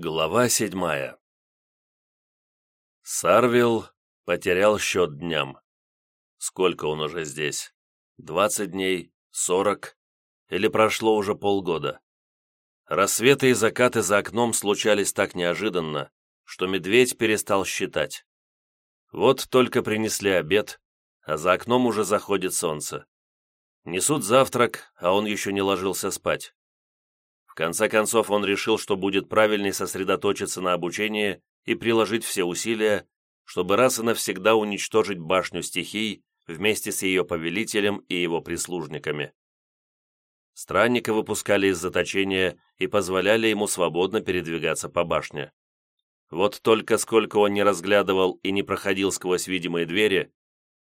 Глава седьмая Сарвил потерял счет дням. Сколько он уже здесь? Двадцать дней? Сорок? Или прошло уже полгода? Рассветы и закаты за окном случались так неожиданно, что медведь перестал считать. Вот только принесли обед, а за окном уже заходит солнце. Несут завтрак, а он еще не ложился спать конце концов, он решил, что будет правильней сосредоточиться на обучении и приложить все усилия, чтобы раз и навсегда уничтожить башню стихий вместе с ее повелителем и его прислужниками. Странника выпускали из заточения и позволяли ему свободно передвигаться по башне. Вот только сколько он не разглядывал и не проходил сквозь видимые двери,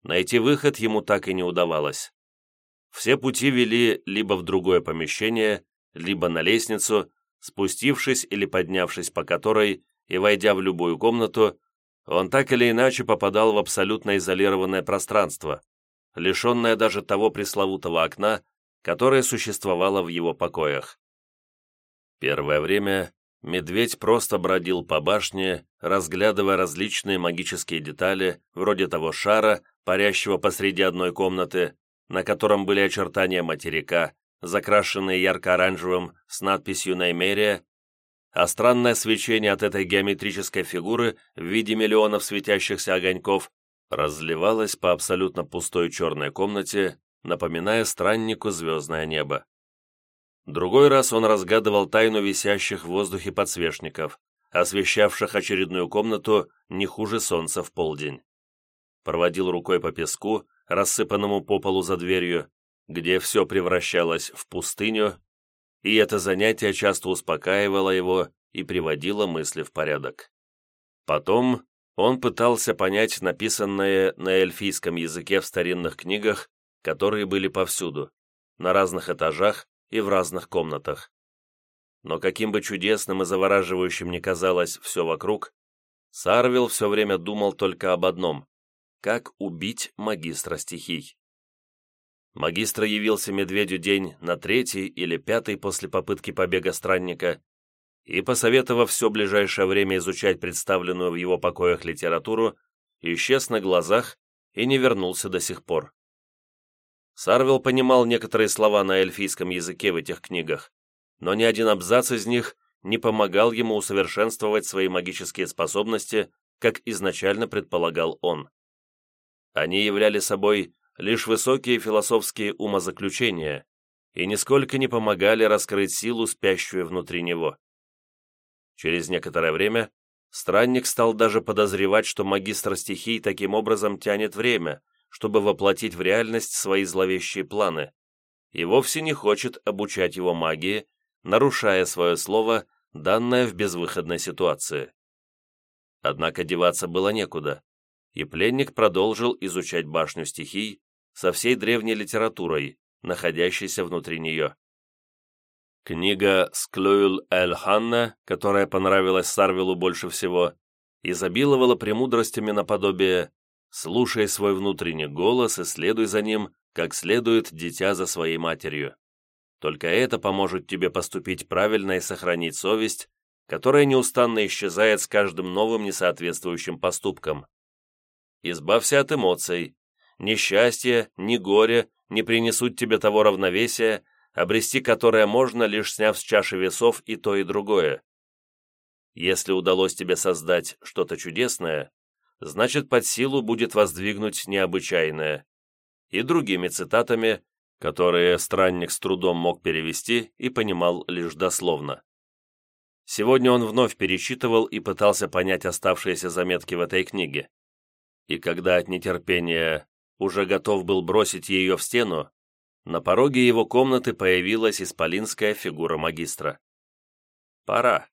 найти выход ему так и не удавалось. Все пути вели либо в другое помещение, либо на лестницу, спустившись или поднявшись по которой и войдя в любую комнату, он так или иначе попадал в абсолютно изолированное пространство, лишенное даже того пресловутого окна, которое существовало в его покоях. Первое время медведь просто бродил по башне, разглядывая различные магические детали, вроде того шара, парящего посреди одной комнаты, на котором были очертания материка, закрашенные ярко-оранжевым с надписью «Наймерия», а странное свечение от этой геометрической фигуры в виде миллионов светящихся огоньков разливалось по абсолютно пустой черной комнате, напоминая страннику звездное небо. Другой раз он разгадывал тайну висящих в воздухе подсвечников, освещавших очередную комнату не хуже солнца в полдень. Проводил рукой по песку, рассыпанному по полу за дверью, где все превращалось в пустыню, и это занятие часто успокаивало его и приводило мысли в порядок. Потом он пытался понять написанное на эльфийском языке в старинных книгах, которые были повсюду, на разных этажах и в разных комнатах. Но каким бы чудесным и завораживающим ни казалось все вокруг, Сарвил все время думал только об одном – как убить магистра стихий. Магистр явился медведю день на третий или пятый после попытки побега странника и, посоветовав все ближайшее время изучать представленную в его покоях литературу, исчез на глазах и не вернулся до сих пор. Сарвел понимал некоторые слова на эльфийском языке в этих книгах, но ни один абзац из них не помогал ему усовершенствовать свои магические способности, как изначально предполагал он. Они являли собой лишь высокие философские умозаключения и нисколько не помогали раскрыть силу, спящую внутри него. Через некоторое время странник стал даже подозревать, что магистр стихий таким образом тянет время, чтобы воплотить в реальность свои зловещие планы, и вовсе не хочет обучать его магии, нарушая свое слово, данное в безвыходной ситуации. Однако деваться было некуда и пленник продолжил изучать башню стихий со всей древней литературой, находящейся внутри нее. Книга «Склюйл Эль-Ханна», которая понравилась Сарвилу больше всего, изобиловала премудростями наподобие «Слушай свой внутренний голос и следуй за ним, как следует дитя за своей матерью». Только это поможет тебе поступить правильно и сохранить совесть, которая неустанно исчезает с каждым новым несоответствующим поступком. Избавься от эмоций. Ни счастье, ни горе не принесут тебе того равновесия, обрести которое можно, лишь сняв с чаши весов и то, и другое. Если удалось тебе создать что-то чудесное, значит, под силу будет воздвигнуть необычайное. И другими цитатами, которые странник с трудом мог перевести и понимал лишь дословно. Сегодня он вновь перечитывал и пытался понять оставшиеся заметки в этой книге и когда от нетерпения уже готов был бросить ее в стену, на пороге его комнаты появилась исполинская фигура магистра. «Пора».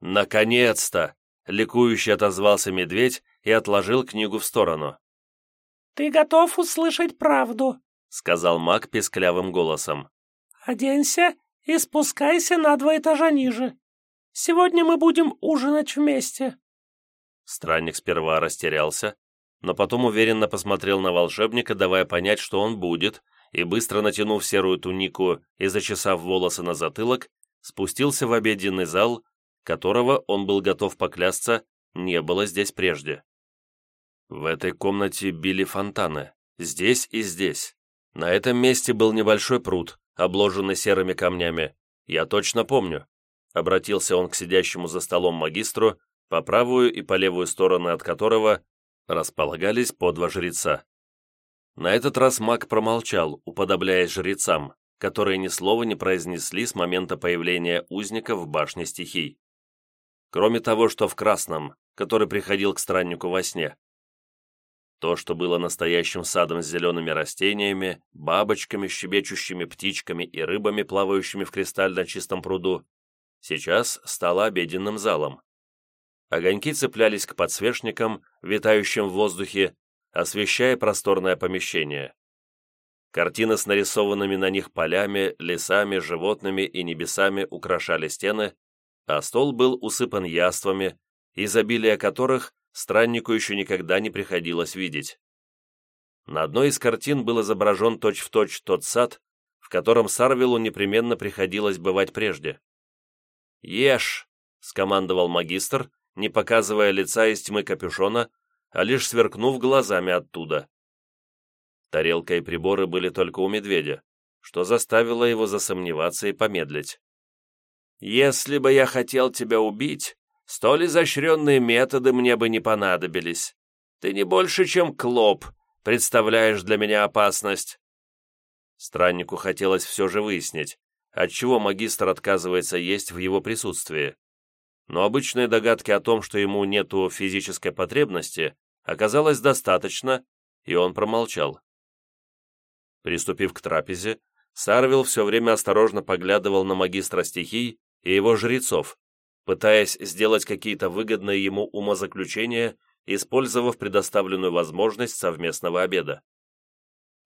«Наконец-то!» — ликующе отозвался медведь и отложил книгу в сторону. «Ты готов услышать правду?» — сказал маг песклявым голосом. «Оденься и спускайся на два этажа ниже. Сегодня мы будем ужинать вместе». Странник сперва растерялся, но потом уверенно посмотрел на волшебника, давая понять, что он будет, и быстро натянув серую тунику и зачесав волосы на затылок, спустился в обеденный зал которого он был готов поклясться, не было здесь прежде. В этой комнате били фонтаны, здесь и здесь. На этом месте был небольшой пруд, обложенный серыми камнями. Я точно помню. Обратился он к сидящему за столом магистру, по правую и по левую стороны от которого располагались по два жреца. На этот раз маг промолчал, уподобляясь жрецам, которые ни слова не произнесли с момента появления узника в башне стихий. Кроме того, что в красном, который приходил к страннику во сне. То, что было настоящим садом с зелеными растениями, бабочками, щебечущими птичками и рыбами, плавающими в кристально чистом пруду, сейчас стало обеденным залом. Огоньки цеплялись к подсвечникам, витающим в воздухе, освещая просторное помещение. Картины с нарисованными на них полями, лесами, животными и небесами украшали стены, а стол был усыпан яствами, изобилие которых страннику еще никогда не приходилось видеть. На одной из картин был изображен точь-в-точь точь тот сад, в котором Сарвилу непременно приходилось бывать прежде. «Ешь!» — скомандовал магистр, не показывая лица из тьмы капюшона, а лишь сверкнув глазами оттуда. Тарелка и приборы были только у медведя, что заставило его засомневаться и помедлить. «Если бы я хотел тебя убить, столь изощренные методы мне бы не понадобились. Ты не больше, чем клоп, представляешь для меня опасность». Страннику хотелось все же выяснить, отчего магистр отказывается есть в его присутствии. Но обычные догадки о том, что ему нету физической потребности, оказалось достаточно, и он промолчал. Приступив к трапезе, Сарвил все время осторожно поглядывал на магистра стихий и его жрецов, пытаясь сделать какие-то выгодные ему умозаключения, использовав предоставленную возможность совместного обеда.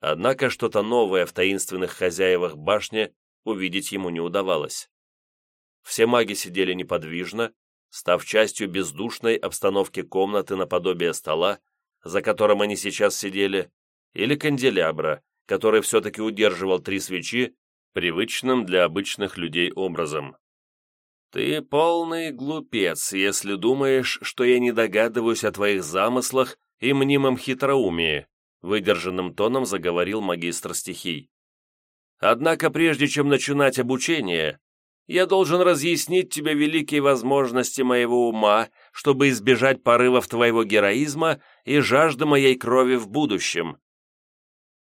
Однако что-то новое в таинственных хозяевах башни увидеть ему не удавалось. Все маги сидели неподвижно, став частью бездушной обстановки комнаты наподобие стола, за которым они сейчас сидели, или канделябра, который все-таки удерживал три свечи привычным для обычных людей образом. «Ты полный глупец, если думаешь, что я не догадываюсь о твоих замыслах и мнимом хитроумии», выдержанным тоном заговорил магистр стихий. «Однако прежде чем начинать обучение, я должен разъяснить тебе великие возможности моего ума, чтобы избежать порывов твоего героизма и жажды моей крови в будущем».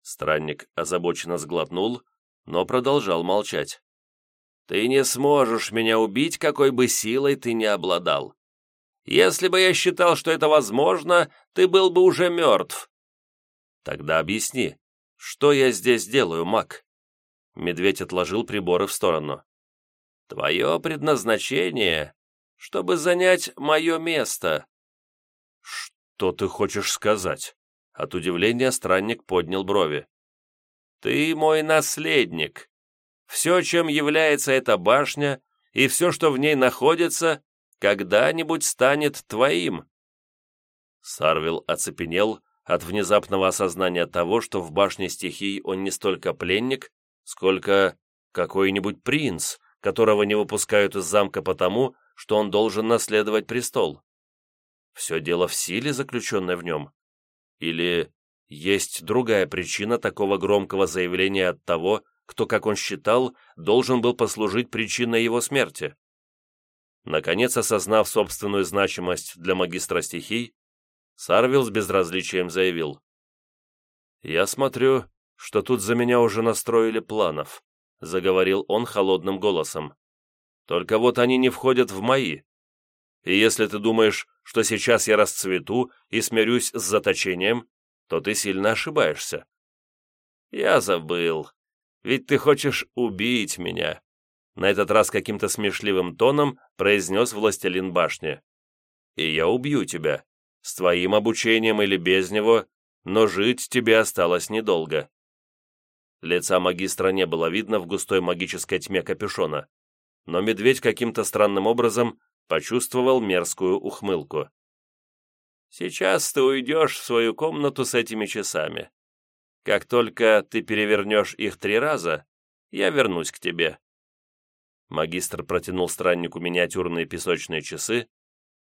Странник озабоченно сглотнул, но продолжал молчать. Ты не сможешь меня убить, какой бы силой ты ни обладал. Если бы я считал, что это возможно, ты был бы уже мертв. Тогда объясни, что я здесь делаю, маг?» Медведь отложил приборы в сторону. «Твое предназначение, чтобы занять мое место». «Что ты хочешь сказать?» От удивления странник поднял брови. «Ты мой наследник. Все, чем является эта башня, и все, что в ней находится, когда-нибудь станет твоим». Сарвил оцепенел от внезапного осознания того, что в башне стихий он не столько пленник, сколько какой-нибудь принц, которого не выпускают из замка потому, что он должен наследовать престол. Все дело в силе, заключенной в нем. Или есть другая причина такого громкого заявления от того, кто, как он считал, должен был послужить причиной его смерти. Наконец, осознав собственную значимость для магистра стихий, Сарвил с безразличием заявил. «Я смотрю, что тут за меня уже настроили планов», заговорил он холодным голосом. «Только вот они не входят в мои. И если ты думаешь, что сейчас я расцвету и смирюсь с заточением, то ты сильно ошибаешься». «Я забыл», ведь ты хочешь убить меня!» На этот раз каким-то смешливым тоном произнес властелин башни. «И я убью тебя, с твоим обучением или без него, но жить тебе осталось недолго». Лица магистра не было видно в густой магической тьме капюшона, но медведь каким-то странным образом почувствовал мерзкую ухмылку. «Сейчас ты уйдешь в свою комнату с этими часами. Как только ты перевернешь их три раза, я вернусь к тебе». Магистр протянул страннику миниатюрные песочные часы,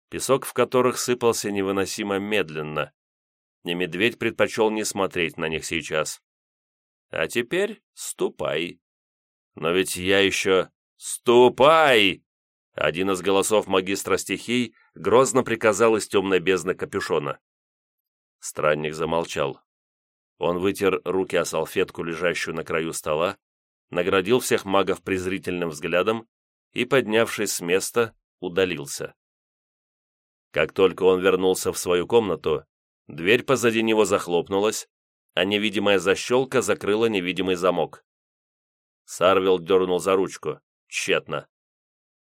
песок в которых сыпался невыносимо медленно. И медведь предпочел не смотреть на них сейчас. «А теперь ступай». «Но ведь я еще...» «Ступай!» Один из голосов магистра стихий грозно приказал из темной бездны капюшона. Странник замолчал. Он вытер руки о салфетку, лежащую на краю стола, наградил всех магов презрительным взглядом и, поднявшись с места, удалился. Как только он вернулся в свою комнату, дверь позади него захлопнулась, а невидимая защелка закрыла невидимый замок. Сарвел дернул за ручку. Тщетно.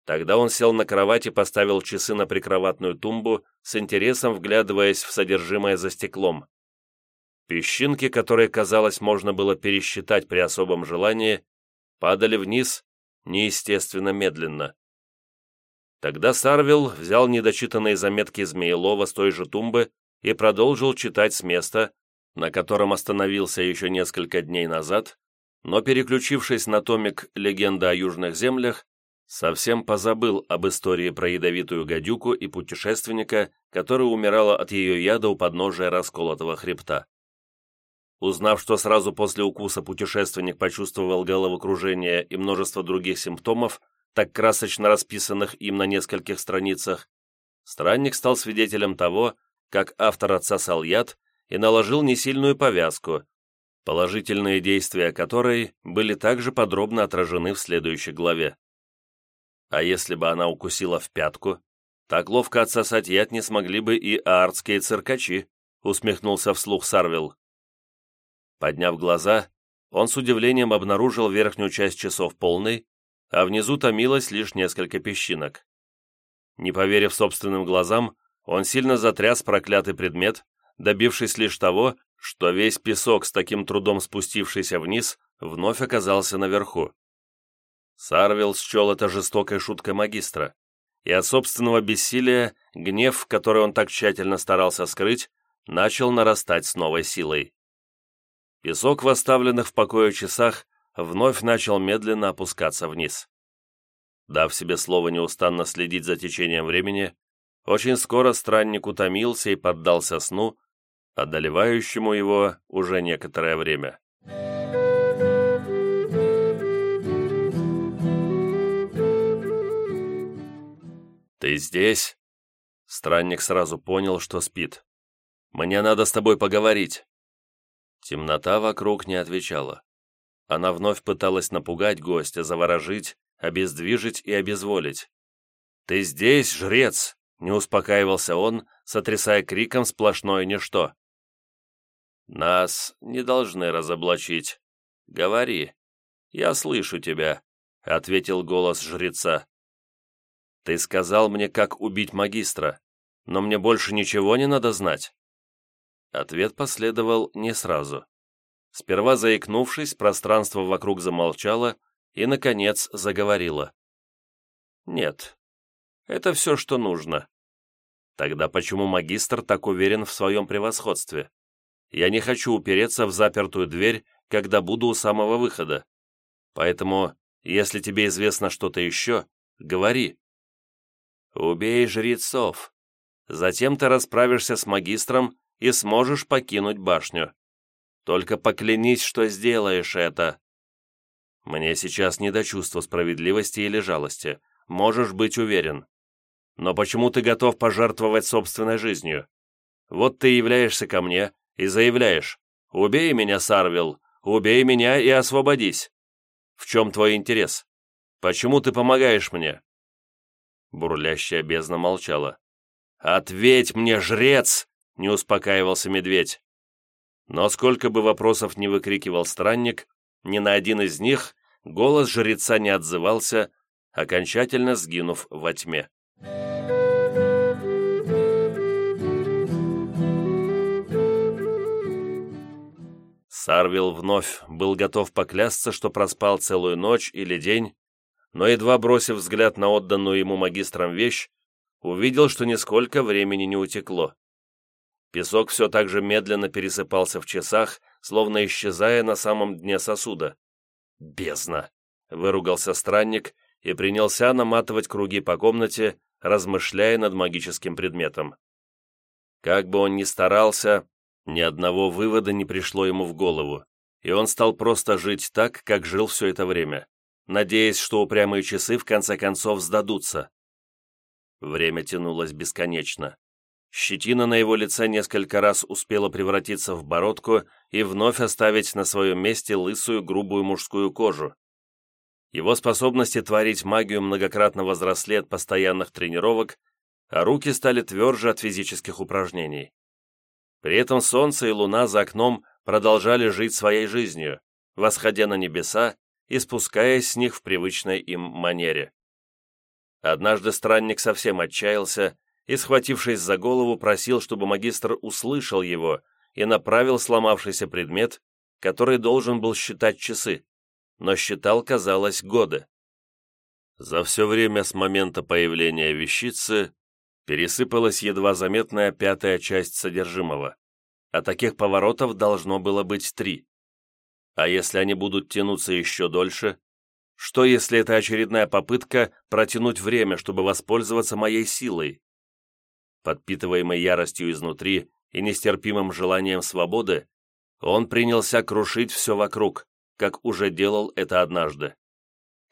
Тогда он сел на кровать и поставил часы на прикроватную тумбу, с интересом вглядываясь в содержимое за стеклом. Песчинки, которые, казалось, можно было пересчитать при особом желании, падали вниз неестественно медленно. Тогда Сарвил взял недочитанные заметки Змеелова с той же тумбы и продолжил читать с места, на котором остановился еще несколько дней назад, но, переключившись на томик «Легенда о южных землях», совсем позабыл об истории про ядовитую гадюку и путешественника, который умирала от ее яда у подножия расколотого хребта. Узнав, что сразу после укуса путешественник почувствовал головокружение и множество других симптомов, так красочно расписанных им на нескольких страницах, странник стал свидетелем того, как автор отсосал яд и наложил несильную повязку, положительные действия которой были также подробно отражены в следующей главе. А если бы она укусила в пятку, так ловко отсосать яд не смогли бы и аартские циркачи, усмехнулся вслух Сарвил. Подняв глаза, он с удивлением обнаружил верхнюю часть часов полной, а внизу томилось лишь несколько песчинок. Не поверив собственным глазам, он сильно затряс проклятый предмет, добившись лишь того, что весь песок, с таким трудом спустившийся вниз, вновь оказался наверху. Сарвилл счел это жестокой шуткой магистра, и от собственного бессилия гнев, который он так тщательно старался скрыть, начал нарастать с новой силой. Песок в оставленных в покое часах вновь начал медленно опускаться вниз. Дав себе слово неустанно следить за течением времени, очень скоро странник утомился и поддался сну, одолевающему его уже некоторое время. «Ты здесь?» Странник сразу понял, что спит. «Мне надо с тобой поговорить». Темнота вокруг не отвечала. Она вновь пыталась напугать гостя, заворожить, обездвижить и обезволить. «Ты здесь, жрец!» — не успокаивался он, сотрясая криком сплошное ничто. «Нас не должны разоблачить. Говори. Я слышу тебя», — ответил голос жреца. «Ты сказал мне, как убить магистра, но мне больше ничего не надо знать». Ответ последовал не сразу. Сперва заикнувшись, пространство вокруг замолчало и, наконец, заговорило. «Нет, это все, что нужно». Тогда почему магистр так уверен в своем превосходстве? Я не хочу упереться в запертую дверь, когда буду у самого выхода. Поэтому, если тебе известно что-то еще, говори. Убей жрецов. Затем ты расправишься с магистром и сможешь покинуть башню. Только поклянись, что сделаешь это. Мне сейчас не до чувства справедливости или жалости, можешь быть уверен. Но почему ты готов пожертвовать собственной жизнью? Вот ты являешься ко мне и заявляешь, «Убей меня, Сарвил, убей меня и освободись». В чем твой интерес? Почему ты помогаешь мне?» Бурлящая бездна молчала. «Ответь мне, жрец!» не успокаивался медведь. Но сколько бы вопросов не выкрикивал странник, ни на один из них голос жреца не отзывался, окончательно сгинув во тьме. Сарвил вновь был готов поклясться, что проспал целую ночь или день, но, едва бросив взгляд на отданную ему магистром вещь, увидел, что нисколько времени не утекло. Песок все так же медленно пересыпался в часах, словно исчезая на самом дне сосуда. «Бездна!» — выругался странник и принялся наматывать круги по комнате, размышляя над магическим предметом. Как бы он ни старался, ни одного вывода не пришло ему в голову, и он стал просто жить так, как жил все это время, надеясь, что упрямые часы в конце концов сдадутся. Время тянулось бесконечно. Щетина на его лице несколько раз успела превратиться в бородку и вновь оставить на своем месте лысую грубую мужскую кожу. Его способности творить магию многократно возросли от постоянных тренировок, а руки стали тверже от физических упражнений. При этом солнце и луна за окном продолжали жить своей жизнью, восходя на небеса и спускаясь с них в привычной им манере. Однажды странник совсем отчаялся и, схватившись за голову, просил, чтобы магистр услышал его и направил сломавшийся предмет, который должен был считать часы, но считал, казалось, годы. За все время с момента появления вещицы пересыпалась едва заметная пятая часть содержимого, а таких поворотов должно было быть три. А если они будут тянуться еще дольше, что если это очередная попытка протянуть время, чтобы воспользоваться моей силой? Подпитываемый яростью изнутри и нестерпимым желанием свободы, он принялся крушить все вокруг, как уже делал это однажды.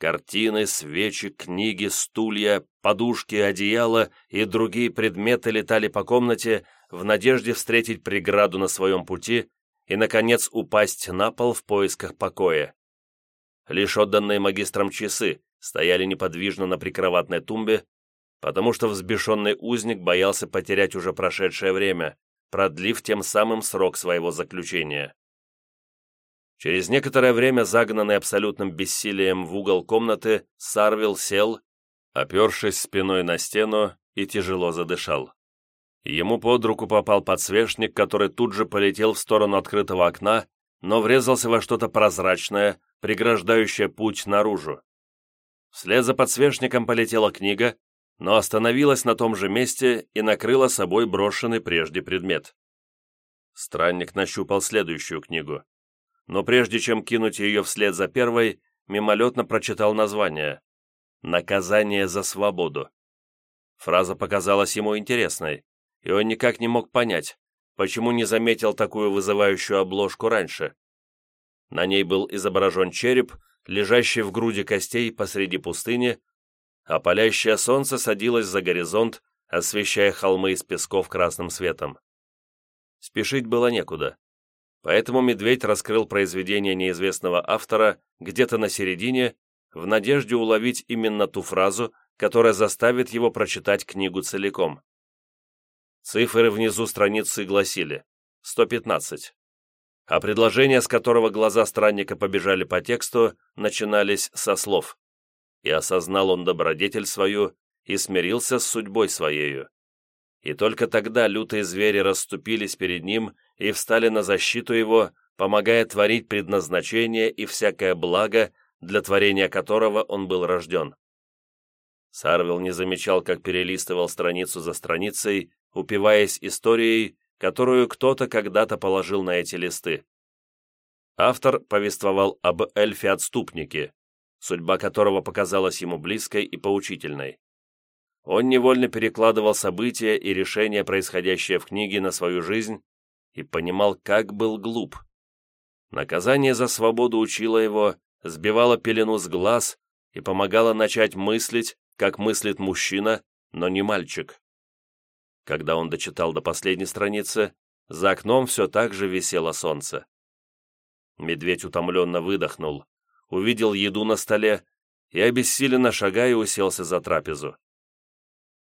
Картины, свечи, книги, стулья, подушки, одеяла и другие предметы летали по комнате в надежде встретить преграду на своем пути и, наконец, упасть на пол в поисках покоя. Лишь отданные магистрам часы стояли неподвижно на прикроватной тумбе, потому что взбешенный узник боялся потерять уже прошедшее время, продлив тем самым срок своего заключения. Через некоторое время, загнанный абсолютным бессилием в угол комнаты, Сарвил сел, опершись спиной на стену, и тяжело задышал. Ему под руку попал подсвечник, который тут же полетел в сторону открытого окна, но врезался во что-то прозрачное, преграждающее путь наружу. Вслед за подсвечником полетела книга, но остановилась на том же месте и накрыла собой брошенный прежде предмет. Странник нащупал следующую книгу, но прежде чем кинуть ее вслед за первой, мимолетно прочитал название «Наказание за свободу». Фраза показалась ему интересной, и он никак не мог понять, почему не заметил такую вызывающую обложку раньше. На ней был изображен череп, лежащий в груди костей посреди пустыни, а палящее солнце садилось за горизонт, освещая холмы из песков красным светом. Спешить было некуда, поэтому медведь раскрыл произведение неизвестного автора где-то на середине, в надежде уловить именно ту фразу, которая заставит его прочитать книгу целиком. Цифры внизу страницы гласили 115, а предложения, с которого глаза странника побежали по тексту, начинались со слов и осознал он добродетель свою, и смирился с судьбой своею. И только тогда лютые звери расступились перед ним и встали на защиту его, помогая творить предназначение и всякое благо, для творения которого он был рожден. Сарвел не замечал, как перелистывал страницу за страницей, упиваясь историей, которую кто-то когда-то положил на эти листы. Автор повествовал об эльфе-отступнике, судьба которого показалась ему близкой и поучительной. Он невольно перекладывал события и решения, происходящие в книге, на свою жизнь и понимал, как был глуп. Наказание за свободу учило его, сбивало пелену с глаз и помогало начать мыслить, как мыслит мужчина, но не мальчик. Когда он дочитал до последней страницы, за окном все так же висело солнце. Медведь утомленно выдохнул, увидел еду на столе и, обессиленно шагая, уселся за трапезу.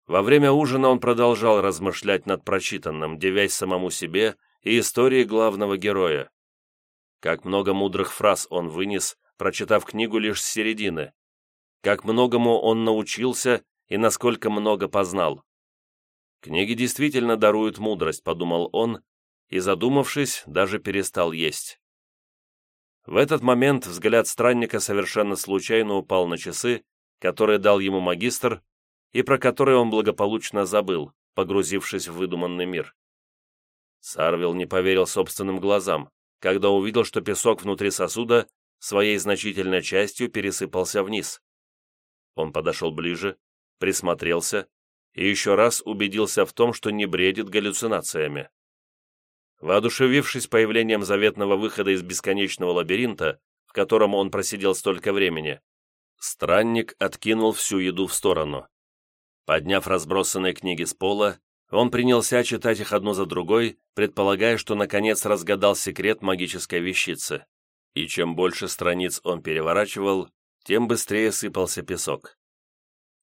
Во время ужина он продолжал размышлять над прочитанным, девясь самому себе и истории главного героя. Как много мудрых фраз он вынес, прочитав книгу лишь с середины. Как многому он научился и насколько много познал. Книги действительно даруют мудрость, подумал он, и, задумавшись, даже перестал есть. В этот момент взгляд странника совершенно случайно упал на часы, которые дал ему магистр, и про которые он благополучно забыл, погрузившись в выдуманный мир. Сарвил не поверил собственным глазам, когда увидел, что песок внутри сосуда своей значительной частью пересыпался вниз. Он подошел ближе, присмотрелся и еще раз убедился в том, что не бредит галлюцинациями. Воодушевившись появлением заветного выхода из бесконечного лабиринта, в котором он просидел столько времени, странник откинул всю еду в сторону. Подняв разбросанные книги с пола, он принялся читать их одну за другой, предполагая, что наконец разгадал секрет магической вещицы. И чем больше страниц он переворачивал, тем быстрее сыпался песок.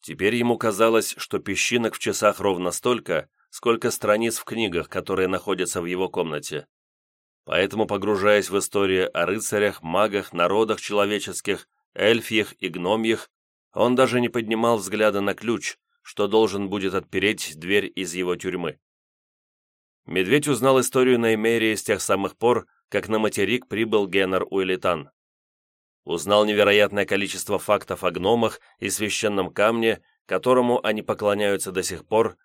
Теперь ему казалось, что песчинок в часах ровно столько, сколько страниц в книгах, которые находятся в его комнате. Поэтому, погружаясь в истории о рыцарях, магах, народах человеческих, эльфьях и гномьях, он даже не поднимал взгляда на ключ, что должен будет отпереть дверь из его тюрьмы. Медведь узнал историю Неймерии с тех самых пор, как на материк прибыл Геннер Уэлитан узнал невероятное количество фактов о гномах и священном камне, которому они поклоняются до сих пор,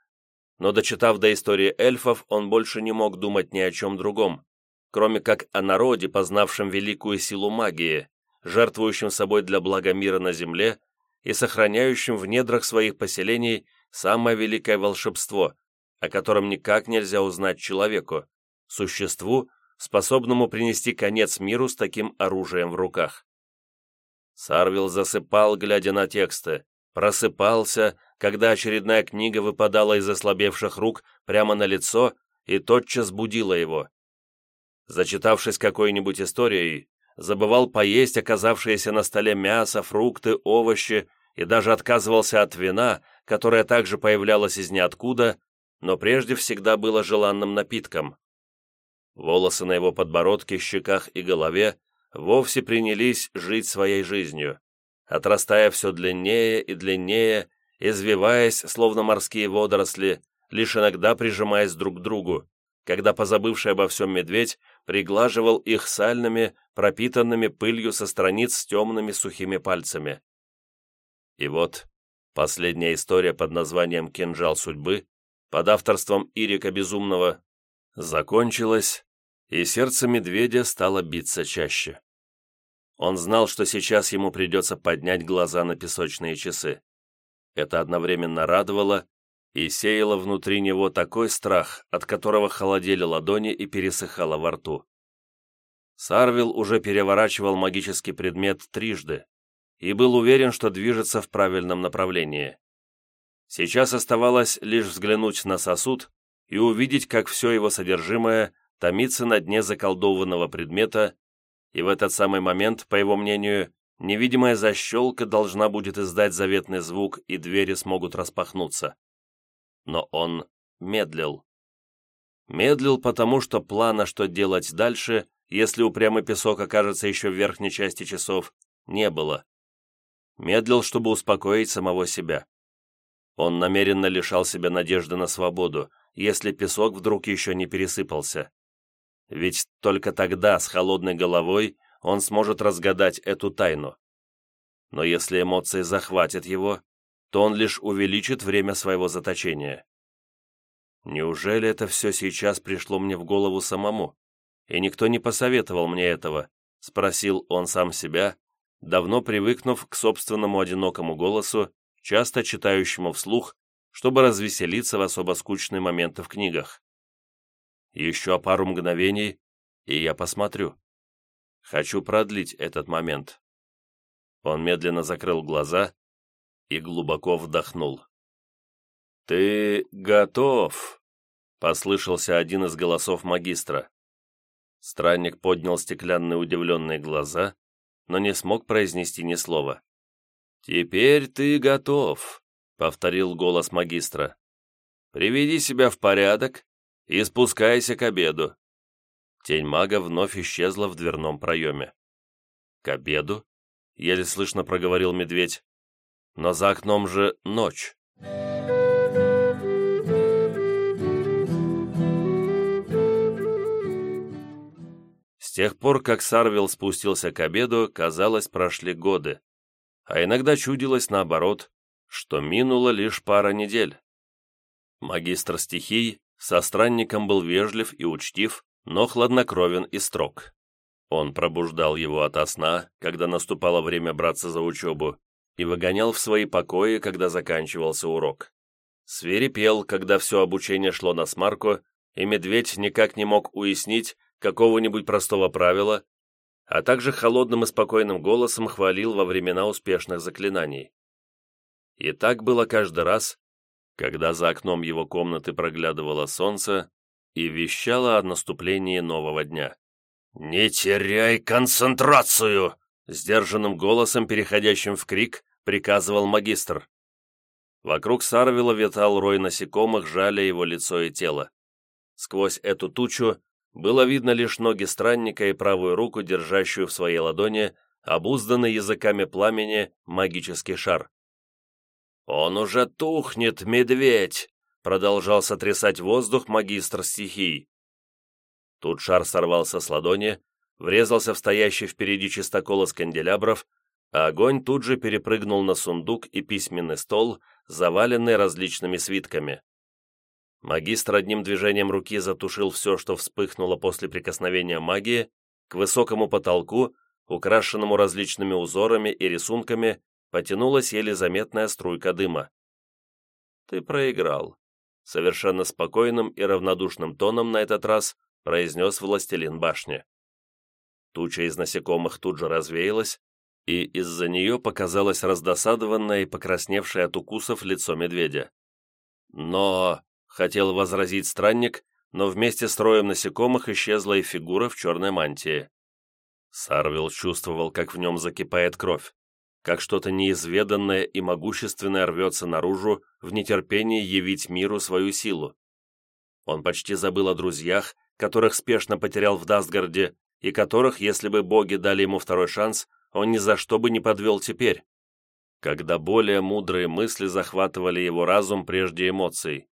но дочитав до истории эльфов, он больше не мог думать ни о чем другом, кроме как о народе, познавшем великую силу магии, жертвующем собой для блага мира на земле и сохраняющим в недрах своих поселений самое великое волшебство, о котором никак нельзя узнать человеку, существу, способному принести конец миру с таким оружием в руках. Сарвил засыпал, глядя на тексты, просыпался, когда очередная книга выпадала из ослабевших рук прямо на лицо и тотчас будила его. Зачитавшись какой-нибудь историей, забывал поесть оказавшееся на столе мясо, фрукты, овощи и даже отказывался от вина, которое также появлялось из ниоткуда, но прежде всегда было желанным напитком. Волосы на его подбородке, щеках и голове вовсе принялись жить своей жизнью, отрастая все длиннее и длиннее, извиваясь, словно морские водоросли, лишь иногда прижимаясь друг к другу, когда позабывший обо всем медведь приглаживал их сальными, пропитанными пылью со страниц с темными сухими пальцами. И вот последняя история под названием «Кинжал судьбы» под авторством Ирика Безумного закончилась и сердце медведя стало биться чаще. Он знал, что сейчас ему придется поднять глаза на песочные часы. Это одновременно радовало и сеяло внутри него такой страх, от которого холодели ладони и пересыхало во рту. Сарвил уже переворачивал магический предмет трижды и был уверен, что движется в правильном направлении. Сейчас оставалось лишь взглянуть на сосуд и увидеть, как все его содержимое томится на дне заколдованного предмета, и в этот самый момент, по его мнению, невидимая защелка должна будет издать заветный звук, и двери смогут распахнуться. Но он медлил. Медлил потому, что плана, что делать дальше, если упрямый песок окажется еще в верхней части часов, не было. Медлил, чтобы успокоить самого себя. Он намеренно лишал себя надежды на свободу, если песок вдруг еще не пересыпался. Ведь только тогда, с холодной головой, он сможет разгадать эту тайну. Но если эмоции захватят его, то он лишь увеличит время своего заточения. Неужели это все сейчас пришло мне в голову самому, и никто не посоветовал мне этого, спросил он сам себя, давно привыкнув к собственному одинокому голосу, часто читающему вслух, чтобы развеселиться в особо скучные моменты в книгах. Еще пару мгновений, и я посмотрю. Хочу продлить этот момент. Он медленно закрыл глаза и глубоко вдохнул. «Ты готов?» — послышался один из голосов магистра. Странник поднял стеклянные удивленные глаза, но не смог произнести ни слова. «Теперь ты готов», — повторил голос магистра. «Приведи себя в порядок и спускайся к обеду». Тень мага вновь исчезла в дверном проеме. «К обеду?» — еле слышно проговорил медведь. «Но за окном же ночь». С тех пор, как Сарвилл спустился к обеду, казалось, прошли годы, а иногда чудилось наоборот, что минуло лишь пара недель. Магистр стихий со странником был вежлив и учтив, но хладнокровен и строг. Он пробуждал его ото сна, когда наступало время браться за учебу, и выгонял в свои покои, когда заканчивался урок. Свирепел, когда все обучение шло на смарку, и медведь никак не мог уяснить какого-нибудь простого правила, а также холодным и спокойным голосом хвалил во времена успешных заклинаний. И так было каждый раз, когда за окном его комнаты проглядывало солнце и вещало о наступлении нового дня. «Не теряй концентрацию!» Сдержанным голосом, переходящим в крик, приказывал магистр. Вокруг Сарвила витал рой насекомых, жаля его лицо и тело. Сквозь эту тучу было видно лишь ноги странника и правую руку, держащую в своей ладони обузданный языками пламени магический шар. «Он уже тухнет, медведь!» — продолжал сотрясать воздух магистр стихий. Тут шар сорвался с ладони, врезался в стоящий впереди чистокол из канделябров, а огонь тут же перепрыгнул на сундук и письменный стол, заваленный различными свитками. Магистр одним движением руки затушил все, что вспыхнуло после прикосновения магии, к высокому потолку, украшенному различными узорами и рисунками, потянулась еле заметная струйка дыма. «Ты проиграл», — совершенно спокойным и равнодушным тоном на этот раз произнес властелин башни. Туча из насекомых тут же развеялась, и из-за нее показалось раздосадованное и покрасневшее от укусов лицо медведя. «Но...» — хотел возразить странник, но вместе с роем насекомых исчезла и фигура в черной мантии. Сарвил чувствовал, как в нем закипает кровь как что-то неизведанное и могущественное рвется наружу в нетерпении явить миру свою силу. Он почти забыл о друзьях, которых спешно потерял в Дастгарде, и которых, если бы боги дали ему второй шанс, он ни за что бы не подвел теперь, когда более мудрые мысли захватывали его разум прежде эмоций.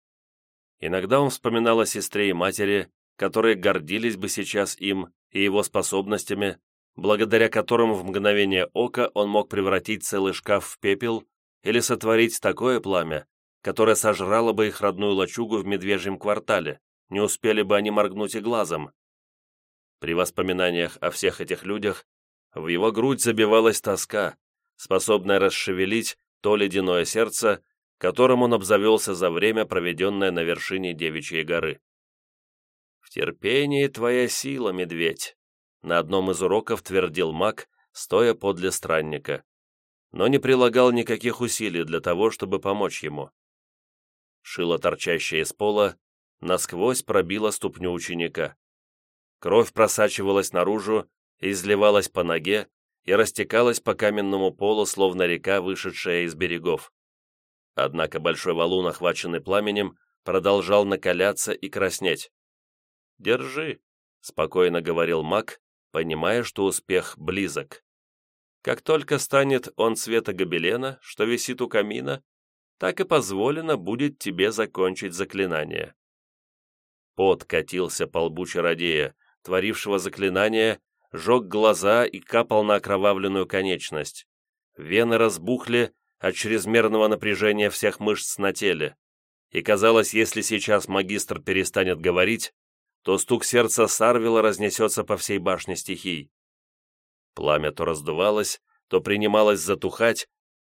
Иногда он вспоминал о сестре и матери, которые гордились бы сейчас им и его способностями, благодаря которым в мгновение ока он мог превратить целый шкаф в пепел или сотворить такое пламя, которое сожрало бы их родную лачугу в медвежьем квартале, не успели бы они моргнуть и глазом. При воспоминаниях о всех этих людях в его грудь забивалась тоска, способная расшевелить то ледяное сердце, которым он обзавелся за время, проведенное на вершине Девичьей горы. «В терпении твоя сила, медведь», на одном из уроков твердил маг, стоя подле странника, но не прилагал никаких усилий для того, чтобы помочь ему. Шило, торчащее из пола, насквозь пробило ступню ученика. Кровь просачивалась наружу, изливалась по ноге и растекалась по каменному полу, словно река, вышедшая из берегов. Однако большой валун, охваченный пламенем, продолжал накаляться и краснеть. «Держи», — спокойно говорил маг, понимая, что успех близок. Как только станет он цвета гобелена, что висит у камина, так и позволено будет тебе закончить заклинание. Пот катился по лбу чародея, творившего заклинание, жег глаза и капал на окровавленную конечность. Вены разбухли от чрезмерного напряжения всех мышц на теле. И казалось, если сейчас магистр перестанет говорить, то стук сердца Сарвила разнесется по всей башне стихий. Пламя то раздувалось, то принималось затухать,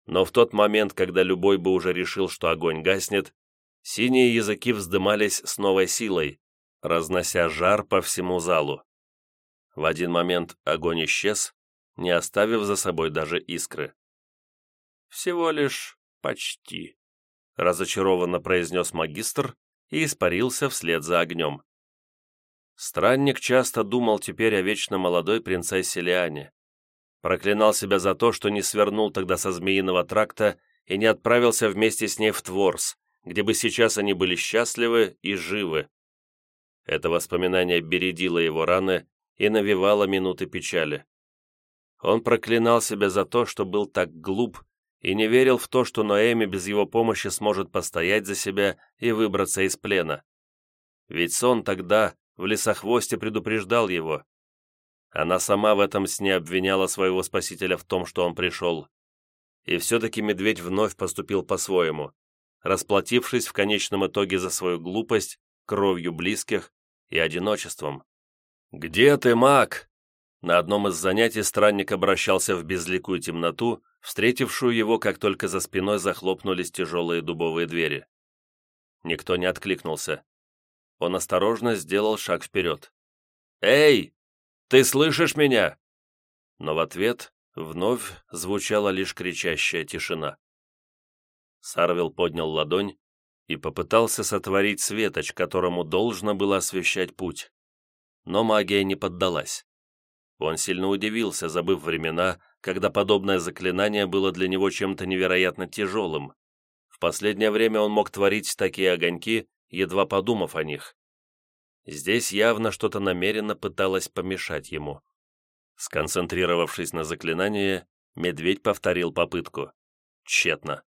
но в тот момент, когда любой бы уже решил, что огонь гаснет, синие языки вздымались с новой силой, разнося жар по всему залу. В один момент огонь исчез, не оставив за собой даже искры. «Всего лишь почти», — разочарованно произнес магистр и испарился вслед за огнем. Странник часто думал теперь о вечно молодой принцессе Лиане. Проклинал себя за то, что не свернул тогда со Змеиного тракта и не отправился вместе с ней в Творс, где бы сейчас они были счастливы и живы. Это воспоминание бередило его раны и навевало минуты печали. Он проклинал себя за то, что был так глуп и не верил в то, что Ноэми без его помощи сможет постоять за себя и выбраться из плена. Ведь сон тогда в лесохвосте предупреждал его. Она сама в этом сне обвиняла своего спасителя в том, что он пришел. И все-таки медведь вновь поступил по-своему, расплатившись в конечном итоге за свою глупость, кровью близких и одиночеством. «Где ты, маг?» На одном из занятий странник обращался в безликую темноту, встретившую его, как только за спиной захлопнулись тяжелые дубовые двери. Никто не откликнулся. Он осторожно сделал шаг вперед. «Эй, ты слышишь меня?» Но в ответ вновь звучала лишь кричащая тишина. Сарвил поднял ладонь и попытался сотворить светоч, которому должно было освещать путь. Но магия не поддалась. Он сильно удивился, забыв времена, когда подобное заклинание было для него чем-то невероятно тяжелым. В последнее время он мог творить такие огоньки, едва подумав о них. Здесь явно что-то намеренно пыталось помешать ему. Сконцентрировавшись на заклинании, медведь повторил попытку. Тщетно.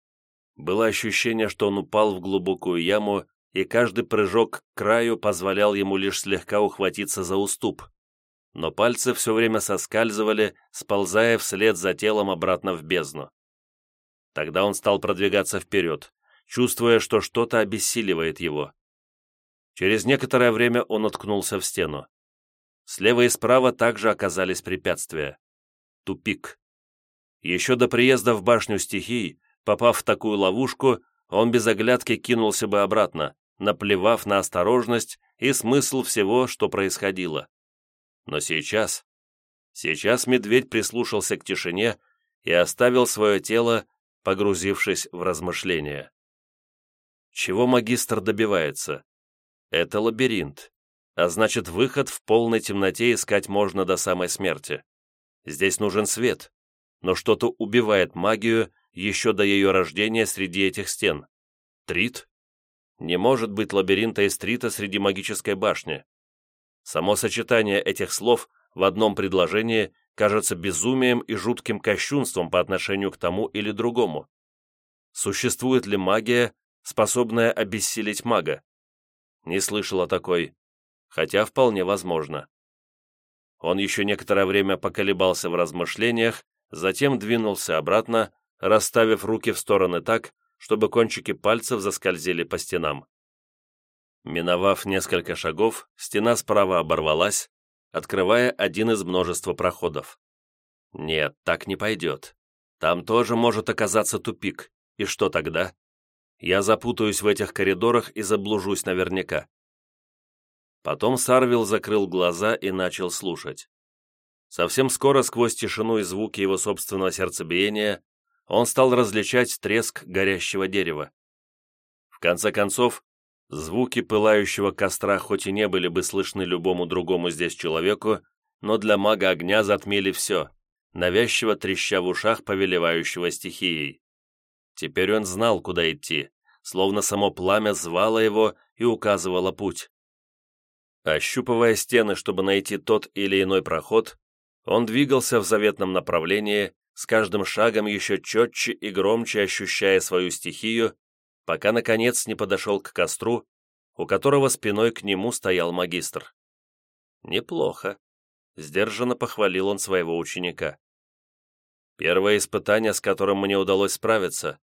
Было ощущение, что он упал в глубокую яму, и каждый прыжок к краю позволял ему лишь слегка ухватиться за уступ. Но пальцы все время соскальзывали, сползая вслед за телом обратно в бездну. Тогда он стал продвигаться вперед, чувствуя, что что-то обессиливает его. Через некоторое время он уткнулся в стену. Слева и справа также оказались препятствия. Тупик. Еще до приезда в башню стихий, попав в такую ловушку, он без оглядки кинулся бы обратно, наплевав на осторожность и смысл всего, что происходило. Но сейчас... Сейчас медведь прислушался к тишине и оставил свое тело, погрузившись в размышления. Чего магистр добивается? Это лабиринт, а значит, выход в полной темноте искать можно до самой смерти. Здесь нужен свет, но что-то убивает магию еще до ее рождения среди этих стен. Трит? Не может быть лабиринта из трита среди магической башни. Само сочетание этих слов в одном предложении кажется безумием и жутким кощунством по отношению к тому или другому. Существует ли магия, способная обессилить мага? Не слышал о такой, хотя вполне возможно. Он еще некоторое время поколебался в размышлениях, затем двинулся обратно, расставив руки в стороны так, чтобы кончики пальцев заскользили по стенам. Миновав несколько шагов, стена справа оборвалась, открывая один из множества проходов. Нет, так не пойдет. Там тоже может оказаться тупик. И что тогда? Я запутаюсь в этих коридорах и заблужусь наверняка. Потом Сарвил закрыл глаза и начал слушать. Совсем скоро сквозь тишину и звуки его собственного сердцебиения он стал различать треск горящего дерева. В конце концов, звуки пылающего костра хоть и не были бы слышны любому другому здесь человеку, но для мага огня затмили все, навязчиво треща в ушах повелевающего стихией. Теперь он знал, куда идти, словно само пламя звало его и указывало путь. Ощупывая стены, чтобы найти тот или иной проход, он двигался в заветном направлении, с каждым шагом еще четче и громче ощущая свою стихию, пока, наконец, не подошел к костру, у которого спиной к нему стоял магистр. «Неплохо», — сдержанно похвалил он своего ученика. «Первое испытание, с которым мне удалось справиться.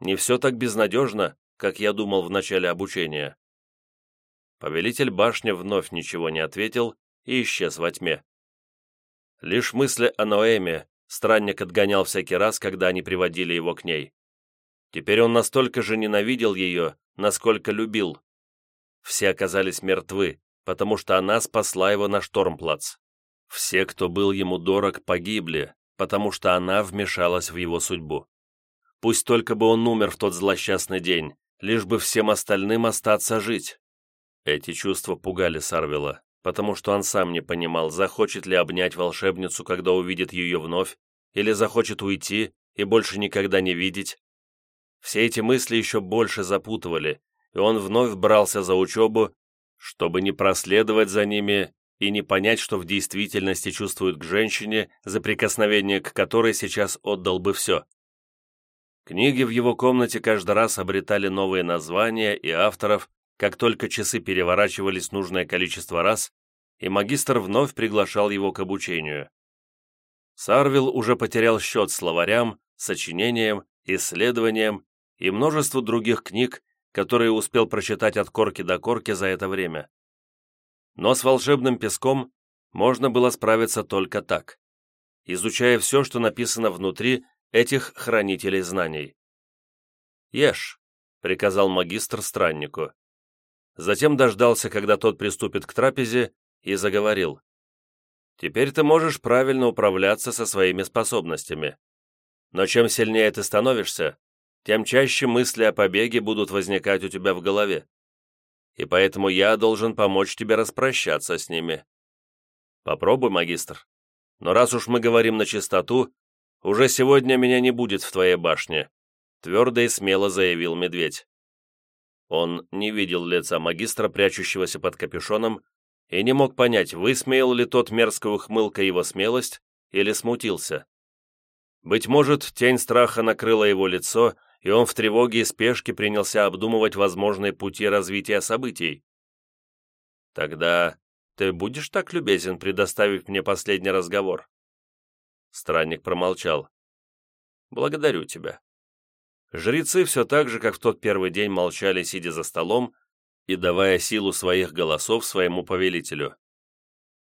Не все так безнадежно, как я думал в начале обучения». Повелитель башни вновь ничего не ответил и исчез во тьме. Лишь мысли о Ноэме странник отгонял всякий раз, когда они приводили его к ней. Теперь он настолько же ненавидел ее, насколько любил. Все оказались мертвы, потому что она спасла его на Штормплац. Все, кто был ему дорог, погибли, потому что она вмешалась в его судьбу. Пусть только бы он умер в тот злосчастный день, лишь бы всем остальным остаться жить. Эти чувства пугали Сарвела, потому что он сам не понимал, захочет ли обнять волшебницу, когда увидит ее вновь, или захочет уйти и больше никогда не видеть. Все эти мысли еще больше запутывали, и он вновь брался за учебу, чтобы не проследовать за ними и не понять, что в действительности чувствует к женщине, за прикосновение к которой сейчас отдал бы все. Книги в его комнате каждый раз обретали новые названия и авторов, как только часы переворачивались нужное количество раз, и магистр вновь приглашал его к обучению. Сарвил уже потерял счет словарям, сочинениям, исследованиям и множеству других книг, которые успел прочитать от корки до корки за это время. Но с волшебным песком можно было справиться только так, изучая все, что написано внутри этих хранителей знаний. «Ешь», — приказал магистр страннику. Затем дождался, когда тот приступит к трапезе, и заговорил. «Теперь ты можешь правильно управляться со своими способностями. Но чем сильнее ты становишься, тем чаще мысли о побеге будут возникать у тебя в голове. И поэтому я должен помочь тебе распрощаться с ними. Попробуй, магистр. Но раз уж мы говорим на чистоту, уже сегодня меня не будет в твоей башне, твердо и смело заявил медведь. Он не видел лица магистра, прячущегося под капюшоном, и не мог понять, высмеял ли тот мерзкую ухмылка его смелость или смутился. Быть может, тень страха накрыла его лицо, и он в тревоге и спешке принялся обдумывать возможные пути развития событий. «Тогда ты будешь так любезен предоставить мне последний разговор?» Странник промолчал. «Благодарю тебя». Жрецы все так же, как в тот первый день, молчали, сидя за столом и давая силу своих голосов своему повелителю.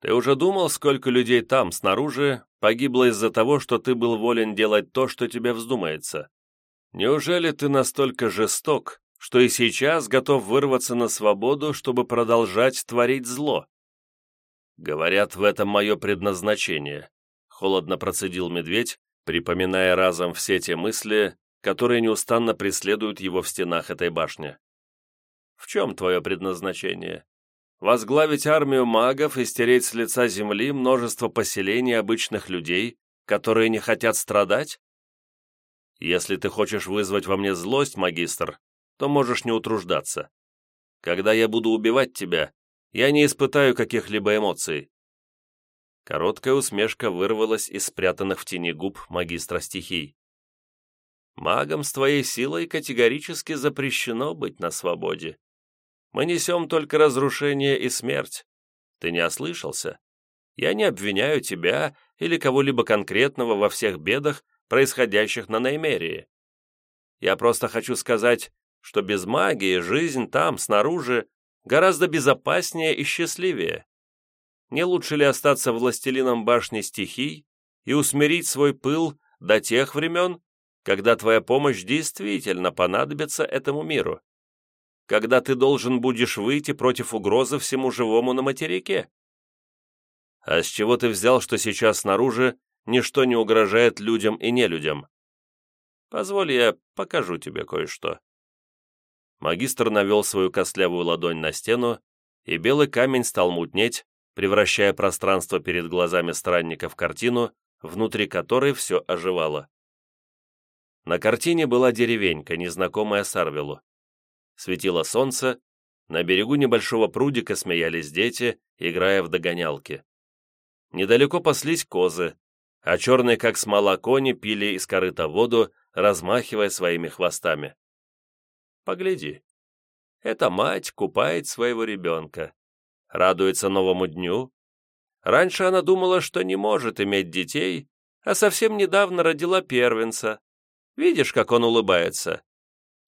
«Ты уже думал, сколько людей там, снаружи, погибло из-за того, что ты был волен делать то, что тебе вздумается? Неужели ты настолько жесток, что и сейчас готов вырваться на свободу, чтобы продолжать творить зло?» «Говорят, в этом мое предназначение», — холодно процедил медведь, припоминая разом все те мысли, которые неустанно преследуют его в стенах этой башни. «В чем твое предназначение? Возглавить армию магов и стереть с лица земли множество поселений обычных людей, которые не хотят страдать? Если ты хочешь вызвать во мне злость, магистр, то можешь не утруждаться. Когда я буду убивать тебя, я не испытаю каких-либо эмоций». Короткая усмешка вырвалась из спрятанных в тени губ магистра стихий. Магам с твоей силой категорически запрещено быть на свободе. Мы несем только разрушение и смерть. Ты не ослышался? Я не обвиняю тебя или кого-либо конкретного во всех бедах, происходящих на Неймерии. Я просто хочу сказать, что без магии жизнь там, снаружи, гораздо безопаснее и счастливее. Не лучше ли остаться властелином башни стихий и усмирить свой пыл до тех времен, когда твоя помощь действительно понадобится этому миру, когда ты должен будешь выйти против угрозы всему живому на материке. А с чего ты взял, что сейчас снаружи ничто не угрожает людям и нелюдям? Позволь, я покажу тебе кое-что. Магистр навел свою костлявую ладонь на стену, и белый камень стал мутнеть, превращая пространство перед глазами странника в картину, внутри которой все оживало. На картине была деревенька, незнакомая Сарвелу. Светило солнце, на берегу небольшого прудика смеялись дети, играя в догонялки. Недалеко паслись козы, а черные, как смола кони, пили из корыта воду, размахивая своими хвостами. Погляди. Эта мать купает своего ребенка, радуется новому дню. Раньше она думала, что не может иметь детей, а совсем недавно родила первенца, Видишь, как он улыбается?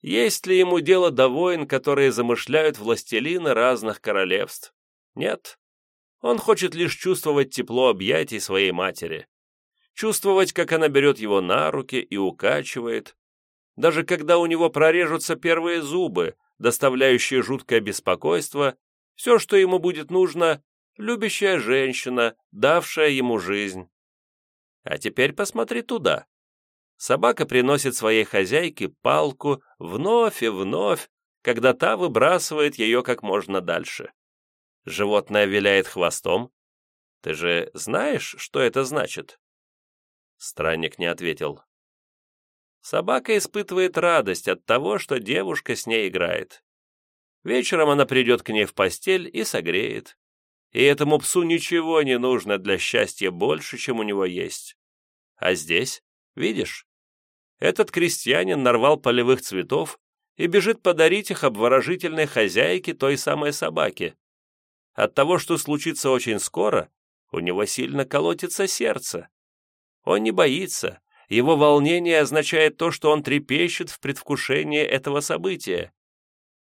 Есть ли ему дело до войн, которые замышляют властелины разных королевств? Нет. Он хочет лишь чувствовать тепло объятий своей матери. Чувствовать, как она берет его на руки и укачивает. Даже когда у него прорежутся первые зубы, доставляющие жуткое беспокойство, все, что ему будет нужно, любящая женщина, давшая ему жизнь. А теперь посмотри туда. Собака приносит своей хозяйке палку вновь и вновь, когда та выбрасывает ее как можно дальше. Животное виляет хвостом. Ты же знаешь, что это значит? Странник не ответил. Собака испытывает радость от того, что девушка с ней играет. Вечером она придет к ней в постель и согреет. И этому псу ничего не нужно для счастья больше, чем у него есть. А здесь, видишь, этот крестьянин нарвал полевых цветов и бежит подарить их обворожительной хозяйке той самой собаки. От того, что случится очень скоро, у него сильно колотится сердце. Он не боится, его волнение означает то, что он трепещет в предвкушении этого события.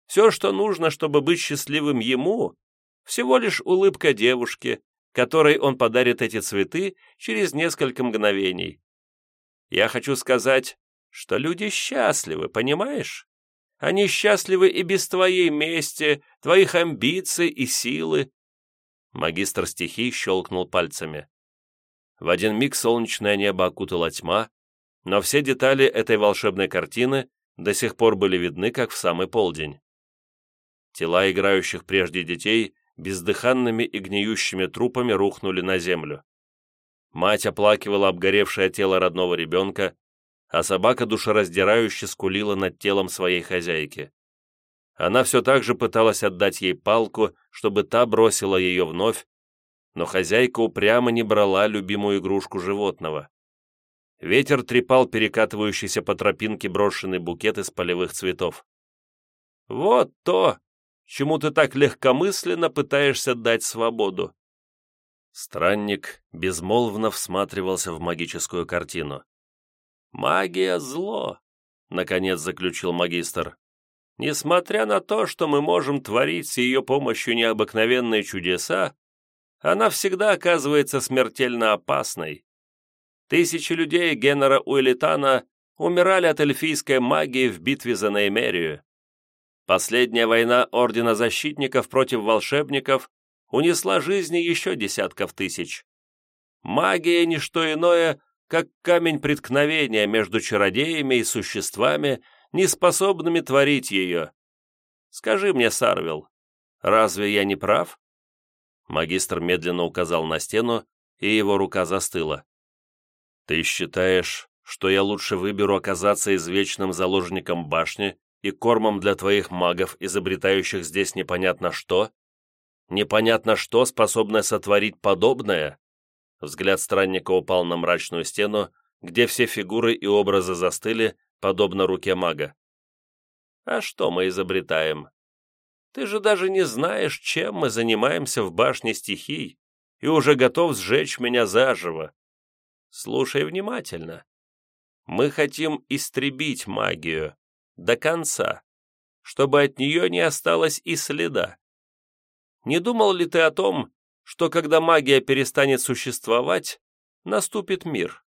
Все, что нужно, чтобы быть счастливым ему, всего лишь улыбка девушки, которой он подарит эти цветы через несколько мгновений. Я хочу сказать, что люди счастливы, понимаешь? Они счастливы и без твоей мести, твоих амбиций и силы. Магистр стихий щелкнул пальцами. В один миг солнечное небо окутала тьма, но все детали этой волшебной картины до сих пор были видны, как в самый полдень. Тела играющих прежде детей бездыханными и гниющими трупами рухнули на землю. Мать оплакивала обгоревшее тело родного ребенка, а собака душераздирающе скулила над телом своей хозяйки. Она все так же пыталась отдать ей палку, чтобы та бросила ее вновь, но хозяйка упрямо не брала любимую игрушку животного. Ветер трепал перекатывающийся по тропинке брошенный букет из полевых цветов. «Вот то, чему ты так легкомысленно пытаешься дать свободу». Странник безмолвно всматривался в магическую картину. «Магия — зло», — наконец заключил магистр. «Несмотря на то, что мы можем творить с ее помощью необыкновенные чудеса, она всегда оказывается смертельно опасной. Тысячи людей Геннера Уэлитана умирали от эльфийской магии в битве за Неймерию. Последняя война Ордена Защитников против волшебников унесла жизни еще десятков тысяч. Магия – не что иное, как камень преткновения между чародеями и существами, не способными творить ее. Скажи мне, Сарвил, разве я не прав?» Магистр медленно указал на стену, и его рука застыла. «Ты считаешь, что я лучше выберу оказаться извечным заложником башни и кормом для твоих магов, изобретающих здесь непонятно что? Непонятно что, способное сотворить подобное?» Взгляд странника упал на мрачную стену, где все фигуры и образы застыли, подобно руке мага. «А что мы изобретаем? Ты же даже не знаешь, чем мы занимаемся в башне стихий, и уже готов сжечь меня заживо. Слушай внимательно. Мы хотим истребить магию до конца, чтобы от нее не осталось и следа. Не думал ли ты о том, что когда магия перестанет существовать, наступит мир.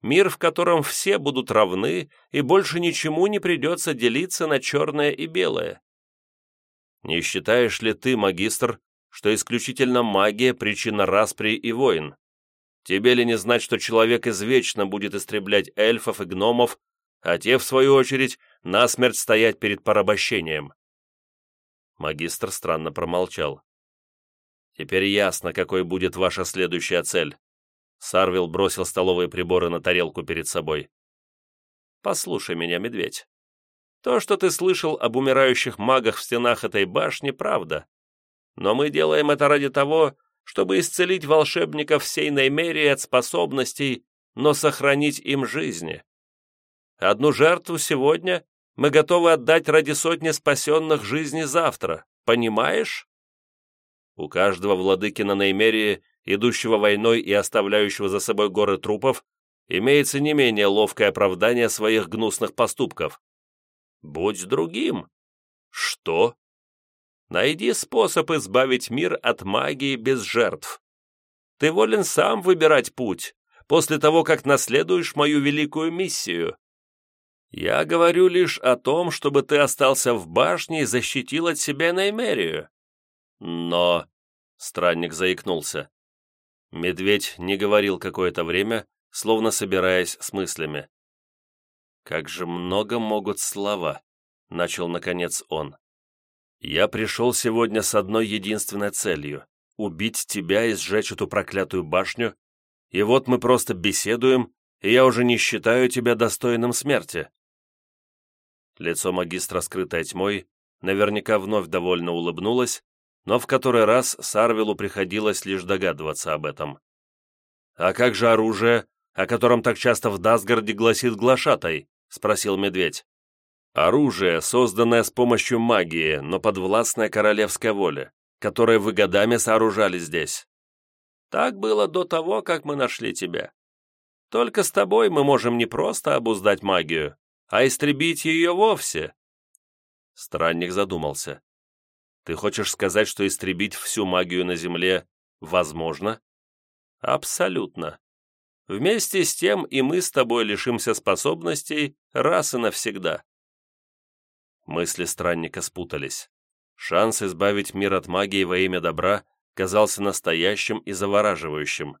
Мир, в котором все будут равны, и больше ничему не придется делиться на черное и белое. Не считаешь ли ты, магистр, что исключительно магия – причина распри и войн? Тебе ли не знать, что человек извечно будет истреблять эльфов и гномов, а те, в свою очередь, насмерть стоять перед порабощением?» Магистр странно промолчал. Теперь ясно, какой будет ваша следующая цель. Сарвил бросил столовые приборы на тарелку перед собой. Послушай меня, медведь. То, что ты слышал об умирающих магах в стенах этой башни, правда. Но мы делаем это ради того, чтобы исцелить волшебников всей Неймерии от способностей, но сохранить им жизни. Одну жертву сегодня мы готовы отдать ради сотни спасенных жизней завтра, понимаешь? У каждого владыки на Неймерии, идущего войной и оставляющего за собой горы трупов, имеется не менее ловкое оправдание своих гнусных поступков. Будь другим. Что? Найди способ избавить мир от магии без жертв. Ты волен сам выбирать путь, после того, как наследуешь мою великую миссию. Я говорю лишь о том, чтобы ты остался в башне и защитил от себя Неймерию. Но...» Странник заикнулся. Медведь не говорил какое-то время, словно собираясь с мыслями. «Как же много могут слова!» — начал наконец он. «Я пришел сегодня с одной единственной целью — убить тебя и сжечь эту проклятую башню, и вот мы просто беседуем, и я уже не считаю тебя достойным смерти». Лицо магистра, скрытое тьмой, наверняка вновь довольно улыбнулось, но в который раз Сарвелу приходилось лишь догадываться об этом. «А как же оружие, о котором так часто в Дасгарде гласит глашатай?» — спросил медведь. «Оружие, созданное с помощью магии, но подвластное королевской воле, которое вы годами сооружали здесь. Так было до того, как мы нашли тебя. Только с тобой мы можем не просто обуздать магию, а истребить ее вовсе». Странник задумался. Ты хочешь сказать, что истребить всю магию на Земле Возможно. Абсолютно. Вместе с тем и мы с тобой лишимся способностей раз и навсегда. Мысли странника спутались. Шанс избавить мир от магии во имя добра казался настоящим и завораживающим.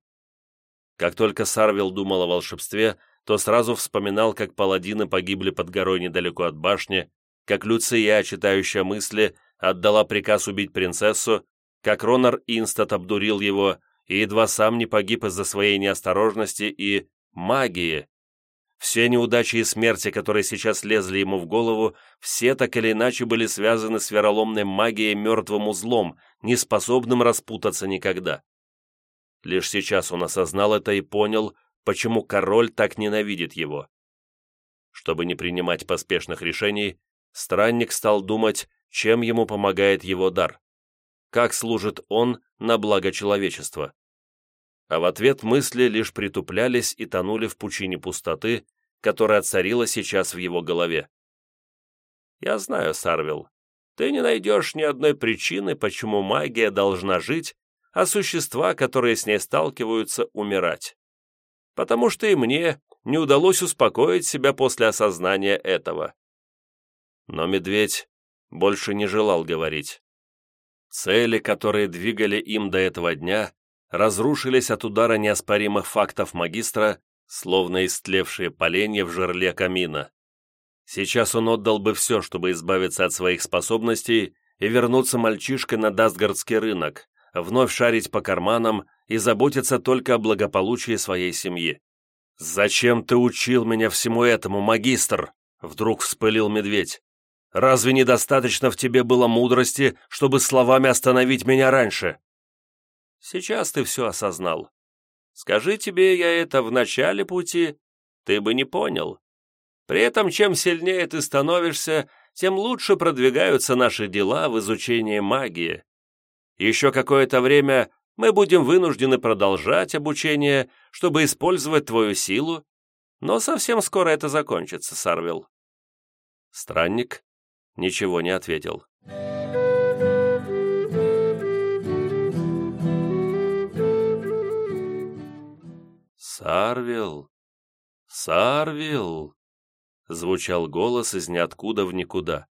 Как только Сарвил думал о волшебстве, то сразу вспоминал, как паладины погибли под горой недалеко от башни, как Люция, читающая мысли, отдала приказ убить принцессу, как Ронар Инстат обдурил его и едва сам не погиб из-за своей неосторожности и магии. Все неудачи и смерти, которые сейчас лезли ему в голову, все так или иначе были связаны с вероломной магией мертвым узлом, неспособным распутаться никогда. Лишь сейчас он осознал это и понял, почему король так ненавидит его. Чтобы не принимать поспешных решений, странник стал думать, чем ему помогает его дар, как служит он на благо человечества. А в ответ мысли лишь притуплялись и тонули в пучине пустоты, которая царила сейчас в его голове. «Я знаю, Сарвил, ты не найдешь ни одной причины, почему магия должна жить, а существа, которые с ней сталкиваются, умирать. Потому что и мне не удалось успокоить себя после осознания этого. Но медведь больше не желал говорить. Цели, которые двигали им до этого дня, разрушились от удара неоспоримых фактов магистра, словно истлевшие поленья в жерле камина. Сейчас он отдал бы все, чтобы избавиться от своих способностей и вернуться мальчишкой на Дастгардский рынок, вновь шарить по карманам и заботиться только о благополучии своей семьи. «Зачем ты учил меня всему этому, магистр?» — вдруг вспылил медведь. Разве недостаточно в тебе было мудрости, чтобы словами остановить меня раньше? Сейчас ты все осознал. Скажи тебе я это в начале пути, ты бы не понял. При этом, чем сильнее ты становишься, тем лучше продвигаются наши дела в изучении магии. Еще какое-то время мы будем вынуждены продолжать обучение, чтобы использовать твою силу, но совсем скоро это закончится, Сарвил. Странник ничего не ответил. «Сарвил! Сарвил!» — звучал голос из ниоткуда в никуда.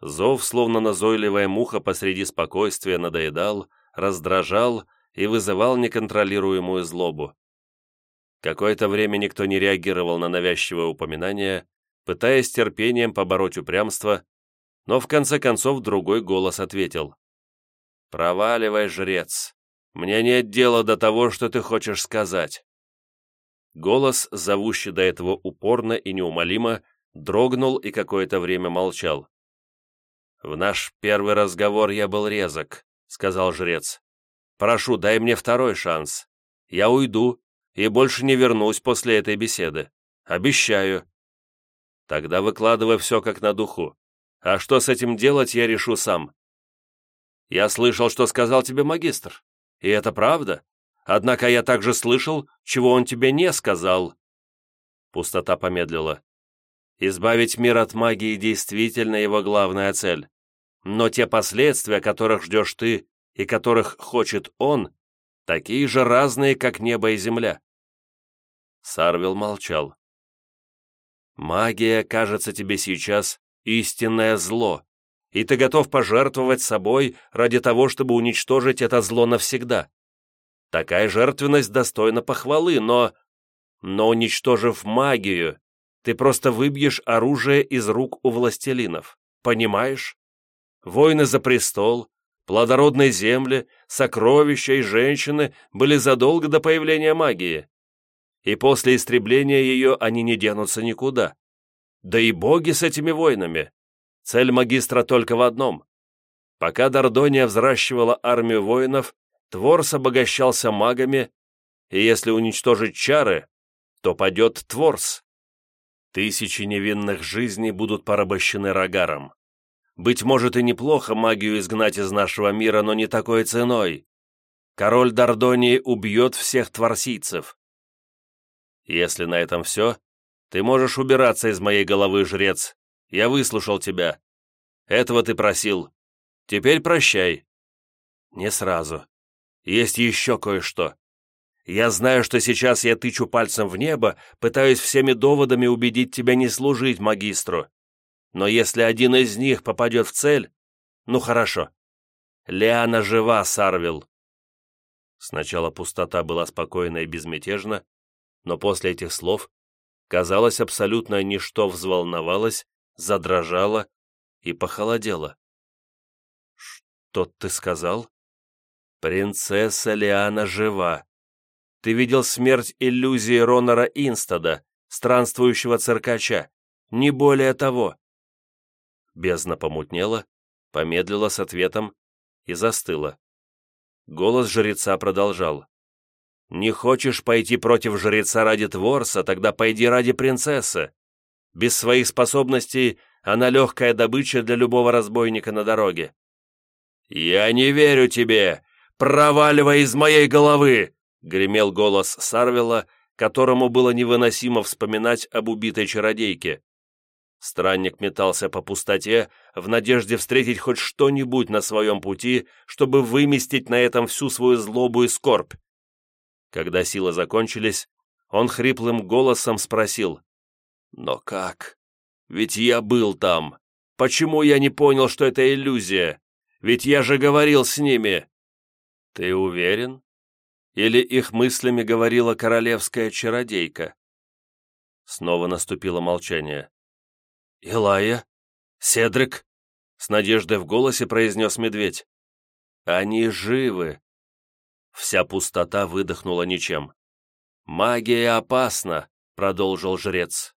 Зов, словно назойливая муха посреди спокойствия, надоедал, раздражал и вызывал неконтролируемую злобу. Какое-то время никто не реагировал на навязчивое упоминание, пытаясь терпением побороть упрямство, но в конце концов другой голос ответил. «Проваливай, жрец! Мне нет дела до того, что ты хочешь сказать!» Голос, зовущий до этого упорно и неумолимо, дрогнул и какое-то время молчал. «В наш первый разговор я был резок», — сказал жрец. «Прошу, дай мне второй шанс. Я уйду и больше не вернусь после этой беседы. Обещаю». Тогда выкладывай все как на духу. А что с этим делать, я решу сам. Я слышал, что сказал тебе магистр. И это правда. Однако я также слышал, чего он тебе не сказал. Пустота помедлила. Избавить мир от магии действительно его главная цель. Но те последствия, которых ждешь ты и которых хочет он, такие же разные, как небо и земля. Сарвил молчал. Магия кажется тебе сейчас истинное зло, и ты готов пожертвовать собой ради того, чтобы уничтожить это зло навсегда. Такая жертвенность достойна похвалы, но... Но уничтожив магию, ты просто выбьешь оружие из рук у властелинов. Понимаешь? Войны за престол, плодородные земли, сокровища и женщины были задолго до появления магии и после истребления ее они не денутся никуда. Да и боги с этими войнами. Цель магистра только в одном. Пока Дордония взращивала армию воинов, Творс обогащался магами, и если уничтожить чары, то падет Творс. Тысячи невинных жизней будут порабощены Рогаром. Быть может и неплохо магию изгнать из нашего мира, но не такой ценой. Король Дордонии убьет всех творсийцев. Если на этом все, ты можешь убираться из моей головы, жрец. Я выслушал тебя. Этого ты просил. Теперь прощай». «Не сразу. есть еще кое-что. Я знаю, что сейчас я тычу пальцем в небо, пытаюсь всеми доводами убедить тебя не служить магистру. Но если один из них попадет в цель, ну хорошо. Лиана жива, Сарвил. Сначала пустота была спокойна и безмятежна, но после этих слов, казалось, абсолютно ничто взволновалось, задрожало и похолодело. «Что ты сказал?» «Принцесса Лиана жива. Ты видел смерть иллюзии Ронора Инстада, странствующего циркача. Не более того». Бездна помутнела, помедлила с ответом и застыла. Голос жреца продолжал. «Не хочешь пойти против жреца ради Творса, тогда пойди ради принцессы. Без своих способностей она легкая добыча для любого разбойника на дороге». «Я не верю тебе! Проваливай из моей головы!» — гремел голос Сарвела, которому было невыносимо вспоминать об убитой чародейке. Странник метался по пустоте в надежде встретить хоть что-нибудь на своем пути, чтобы выместить на этом всю свою злобу и скорбь. Когда силы закончились, он хриплым голосом спросил, «Но как? Ведь я был там. Почему я не понял, что это иллюзия? Ведь я же говорил с ними!» «Ты уверен? Или их мыслями говорила королевская чародейка?» Снова наступило молчание. «Илая? Седрик?» — с надеждой в голосе произнес медведь. «Они живы!» Вся пустота выдохнула ничем. «Магия опасна», — продолжил жрец.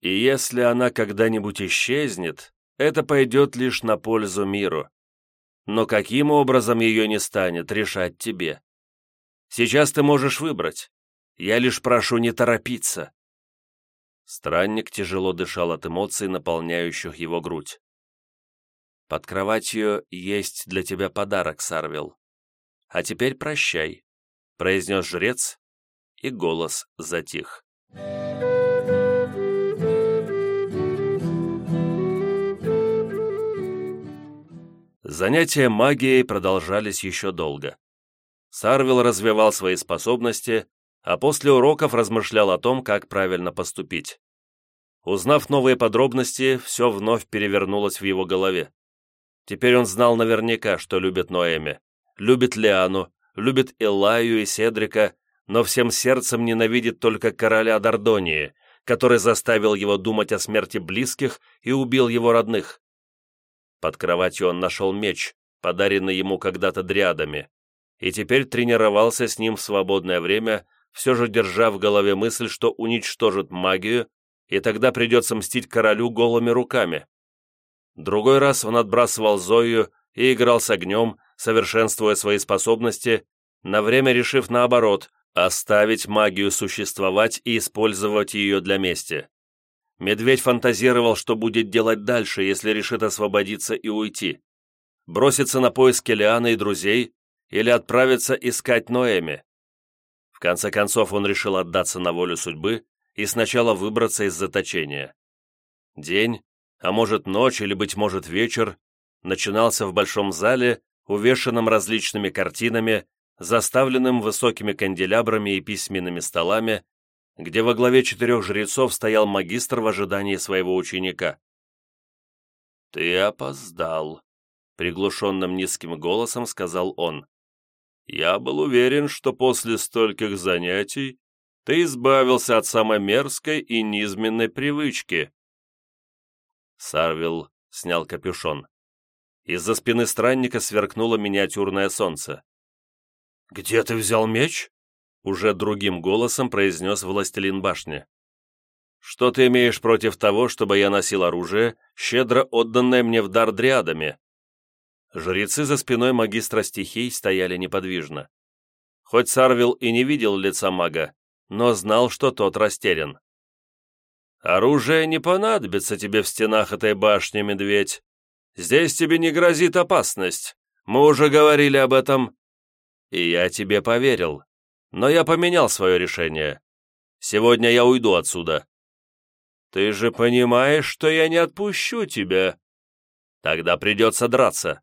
«И если она когда-нибудь исчезнет, это пойдет лишь на пользу миру. Но каким образом ее не станет, решать тебе. Сейчас ты можешь выбрать. Я лишь прошу не торопиться. Странник тяжело дышал от эмоций, наполняющих его грудь. «Под кроватью есть для тебя подарок, Сарвил. А теперь прощай», — произнес жрец, и голос затих. Занятия магией продолжались еще долго. Сарвил развивал свои способности, а после уроков размышлял о том, как правильно поступить. Узнав новые подробности, все вновь перевернулось в его голове. Теперь он знал наверняка, что любит Ноэми, любит Лиану, любит Элаю и Седрика, но всем сердцем ненавидит только короля Дордонии, который заставил его думать о смерти близких и убил его родных. Под кроватью он нашел меч, подаренный ему когда-то дриадами, и теперь тренировался с ним в свободное время, все же держа в голове мысль, что уничтожит магию, и тогда придется мстить королю голыми руками. Другой раз он отбрасывал Зою и играл с огнем, совершенствуя свои способности, на время решив наоборот, оставить магию существовать и использовать ее для мести. Медведь фантазировал, что будет делать дальше, если решит освободиться и уйти. Броситься на поиски Лианы и друзей или отправиться искать Ноэми. В конце концов он решил отдаться на волю судьбы и сначала выбраться из заточения. День, а может ночь или, быть может, вечер, начинался в большом зале, увешанном различными картинами, заставленным высокими канделябрами и письменными столами, где во главе четырех жрецов стоял магистр в ожидании своего ученика. «Ты опоздал», — приглушенным низким голосом сказал он. «Я был уверен, что после стольких занятий ты избавился от самой мерзкой и низменной привычки». Сарвил снял капюшон. Из-за спины странника сверкнуло миниатюрное солнце. «Где ты взял меч?» Уже другим голосом произнес властелин башни. «Что ты имеешь против того, чтобы я носил оружие, щедро отданное мне в дар дриадами?» Жрецы за спиной магистра стихий стояли неподвижно. Хоть Сарвил и не видел лица мага, но знал, что тот растерян. «Оружие не понадобится тебе в стенах этой башни, медведь. Здесь тебе не грозит опасность. Мы уже говорили об этом». «И я тебе поверил. Но я поменял свое решение. Сегодня я уйду отсюда». «Ты же понимаешь, что я не отпущу тебя?» «Тогда придется драться».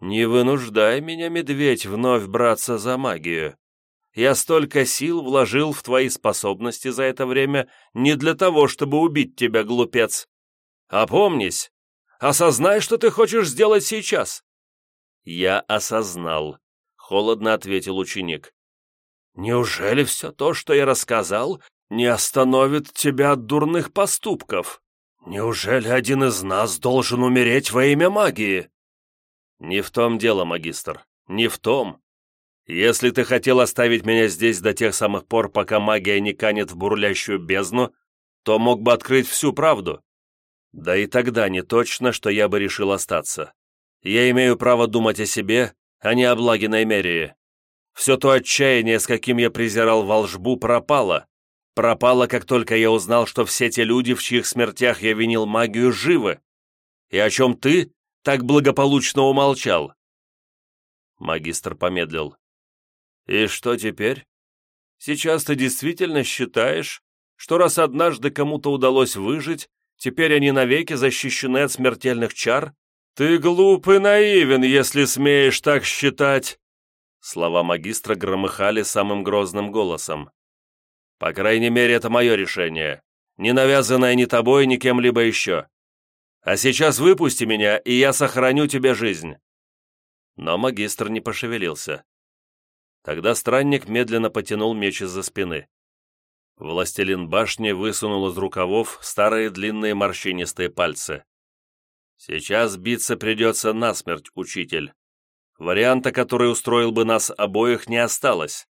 «Не вынуждай меня, медведь, вновь браться за магию. Я столько сил вложил в твои способности за это время не для того, чтобы убить тебя, глупец. Опомнись, осознай, что ты хочешь сделать сейчас». «Я осознал», — холодно ответил ученик. «Неужели все то, что я рассказал, не остановит тебя от дурных поступков? Неужели один из нас должен умереть во имя магии?» «Не в том дело, магистр, не в том. Если ты хотел оставить меня здесь до тех самых пор, пока магия не канет в бурлящую бездну, то мог бы открыть всю правду. Да и тогда не точно, что я бы решил остаться. Я имею право думать о себе, а не о благе Наймерии. Все то отчаяние, с каким я презирал волжбу, пропало. Пропало, как только я узнал, что все те люди, в чьих смертях я винил магию, живы. И о чем ты так благополучно умолчал?» Магистр помедлил. «И что теперь? Сейчас ты действительно считаешь, что раз однажды кому-то удалось выжить, теперь они навеки защищены от смертельных чар? Ты глуп и наивен, если смеешь так считать!» Слова магистра громыхали самым грозным голосом. «По крайней мере, это мое решение, не навязанное ни тобой, ни кем-либо еще. А сейчас выпусти меня, и я сохраню тебе жизнь». Но магистр не пошевелился. Тогда странник медленно потянул меч из-за спины. Властелин башни высунул из рукавов старые длинные морщинистые пальцы. «Сейчас биться придется насмерть, учитель. Варианта, который устроил бы нас обоих, не осталось».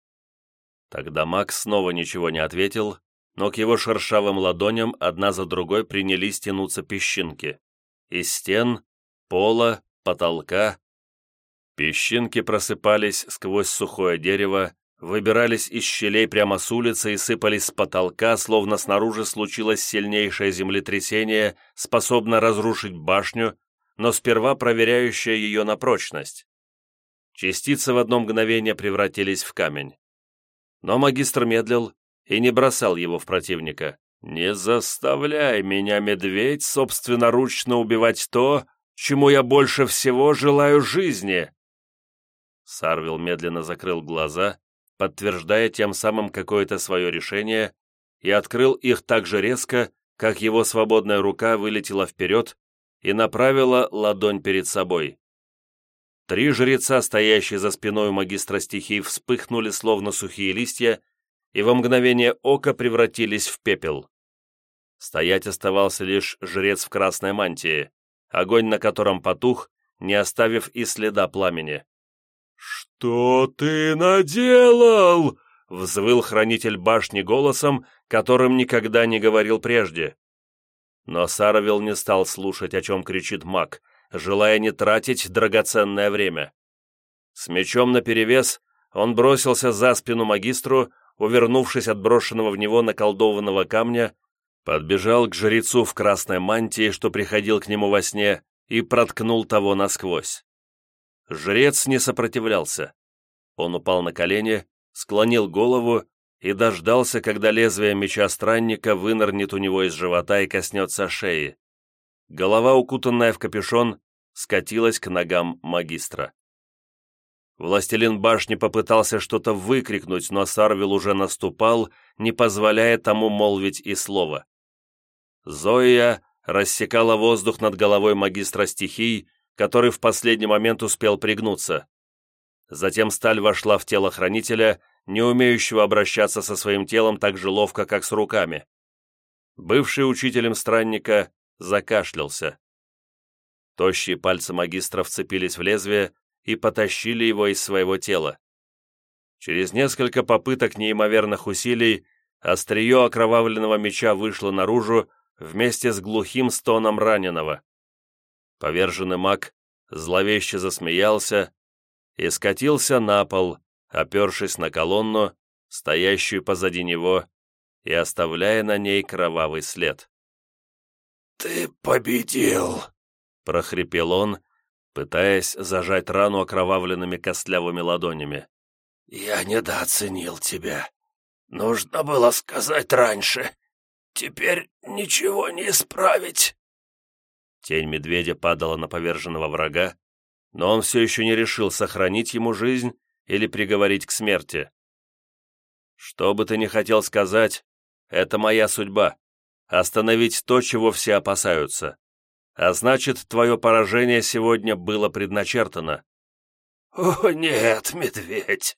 Тогда Макс снова ничего не ответил, но к его шершавым ладоням одна за другой принялись тянуться песчинки. Из стен, пола, потолка, Песчинки просыпались сквозь сухое дерево, выбирались из щелей прямо с улицы и сыпались с потолка, словно снаружи случилось сильнейшее землетрясение, способное разрушить башню, но сперва проверяющее ее на прочность. Частицы в одно мгновение превратились в камень. Но магистр медлил и не бросал его в противника. «Не заставляй меня, медведь, собственноручно убивать то, чему я больше всего желаю жизни!» Сарвил медленно закрыл глаза, подтверждая тем самым какое-то свое решение, и открыл их так же резко, как его свободная рука вылетела вперед и направила ладонь перед собой. Три жреца, стоящие за спиной магистра стихий, вспыхнули, словно сухие листья, и во мгновение ока превратились в пепел. Стоять оставался лишь жрец в красной мантии, огонь на котором потух, не оставив и следа пламени. «Что ты наделал?» — взвыл хранитель башни голосом, которым никогда не говорил прежде. Но Саровил не стал слушать, о чем кричит маг, желая не тратить драгоценное время. С мечом наперевес он бросился за спину магистру, увернувшись от брошенного в него наколдованного камня, подбежал к жрецу в красной мантии, что приходил к нему во сне, и проткнул того насквозь. Жрец не сопротивлялся. Он упал на колени, склонил голову и дождался, когда лезвие меча странника вынырнет у него из живота и коснется шеи. Голова, укутанная в капюшон, скатилась к ногам магистра. Властелин башни попытался что-то выкрикнуть, но Сарвил уже наступал, не позволяя тому молвить и слова. Зоя рассекала воздух над головой магистра стихий, который в последний момент успел пригнуться. Затем сталь вошла в тело хранителя, не умеющего обращаться со своим телом так же ловко, как с руками. Бывший учителем странника закашлялся. Тощие пальцы магистра вцепились в лезвие и потащили его из своего тела. Через несколько попыток неимоверных усилий острие окровавленного меча вышло наружу вместе с глухим стоном раненого. Поверженный маг зловеще засмеялся и скатился на пол, опершись на колонну, стоящую позади него, и оставляя на ней кровавый след. «Ты победил!» — прохрипел он, пытаясь зажать рану окровавленными костлявыми ладонями. «Я недооценил тебя. Нужно было сказать раньше. Теперь ничего не исправить». Тень медведя падала на поверженного врага, но он все еще не решил сохранить ему жизнь или приговорить к смерти. «Что бы ты ни хотел сказать, это моя судьба — остановить то, чего все опасаются. А значит, твое поражение сегодня было предначертано». «О, нет, медведь!»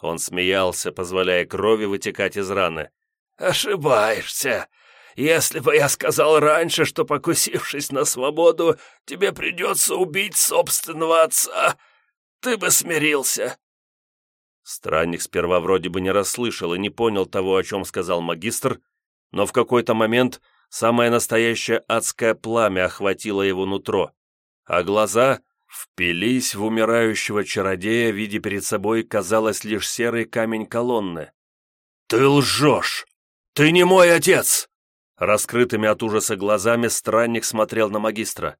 Он смеялся, позволяя крови вытекать из раны. «Ошибаешься. Если бы я сказал раньше, что, покусившись на свободу, тебе придется убить собственного отца, ты бы смирился». Странник сперва вроде бы не расслышал и не понял того, о чем сказал магистр, но в какой-то момент самое настоящее адское пламя охватило его нутро, а глаза впились в умирающего чародея, видя перед собой, казалось, лишь серый камень колонны. «Ты лжешь! Ты не мой отец!» Раскрытыми от ужаса глазами странник смотрел на магистра.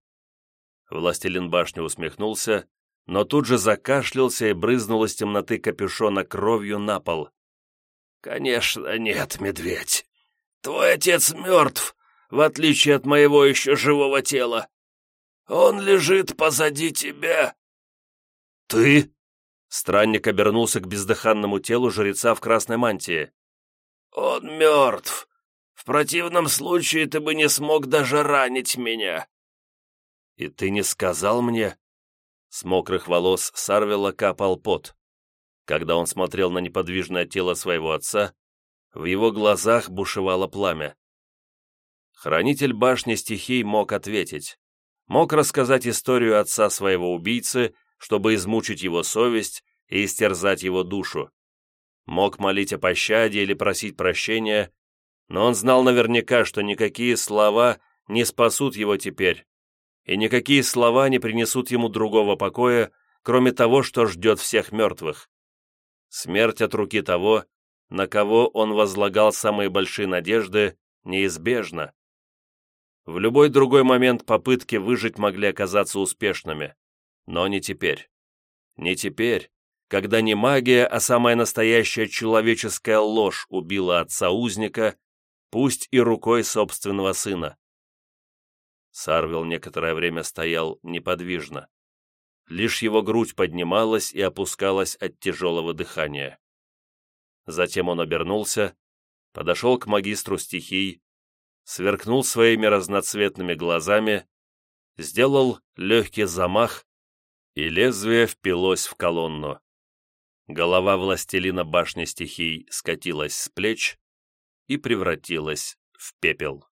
Властелин башни усмехнулся, но тут же закашлялся и брызнул из темноты капюшона кровью на пол. «Конечно нет, медведь. Твой отец мертв, в отличие от моего еще живого тела. Он лежит позади тебя». «Ты?» Странник обернулся к бездыханному телу жреца в красной мантии. «Он мертв. В противном случае ты бы не смог даже ранить меня». «И ты не сказал мне?» С мокрых волос Сарвела капал пот. Когда он смотрел на неподвижное тело своего отца, в его глазах бушевало пламя. Хранитель башни стихий мог ответить. Мог рассказать историю отца своего убийцы, чтобы измучить его совесть и истерзать его душу. Мог молить о пощаде или просить прощения, но он знал наверняка, что никакие слова не спасут его теперь, и никакие слова не принесут ему другого покоя, кроме того, что ждет всех мертвых. Смерть от руки того, на кого он возлагал самые большие надежды, неизбежна. В любой другой момент попытки выжить могли оказаться успешными, но не теперь. Не теперь, когда не магия, а самая настоящая человеческая ложь убила отца узника, пусть и рукой собственного сына. Сарвел некоторое время стоял неподвижно. Лишь его грудь поднималась и опускалась от тяжелого дыхания. Затем он обернулся, подошел к магистру стихий, сверкнул своими разноцветными глазами, сделал легкий замах, и лезвие впилось в колонну. Голова властелина башни стихий скатилась с плеч и превратилась в пепел.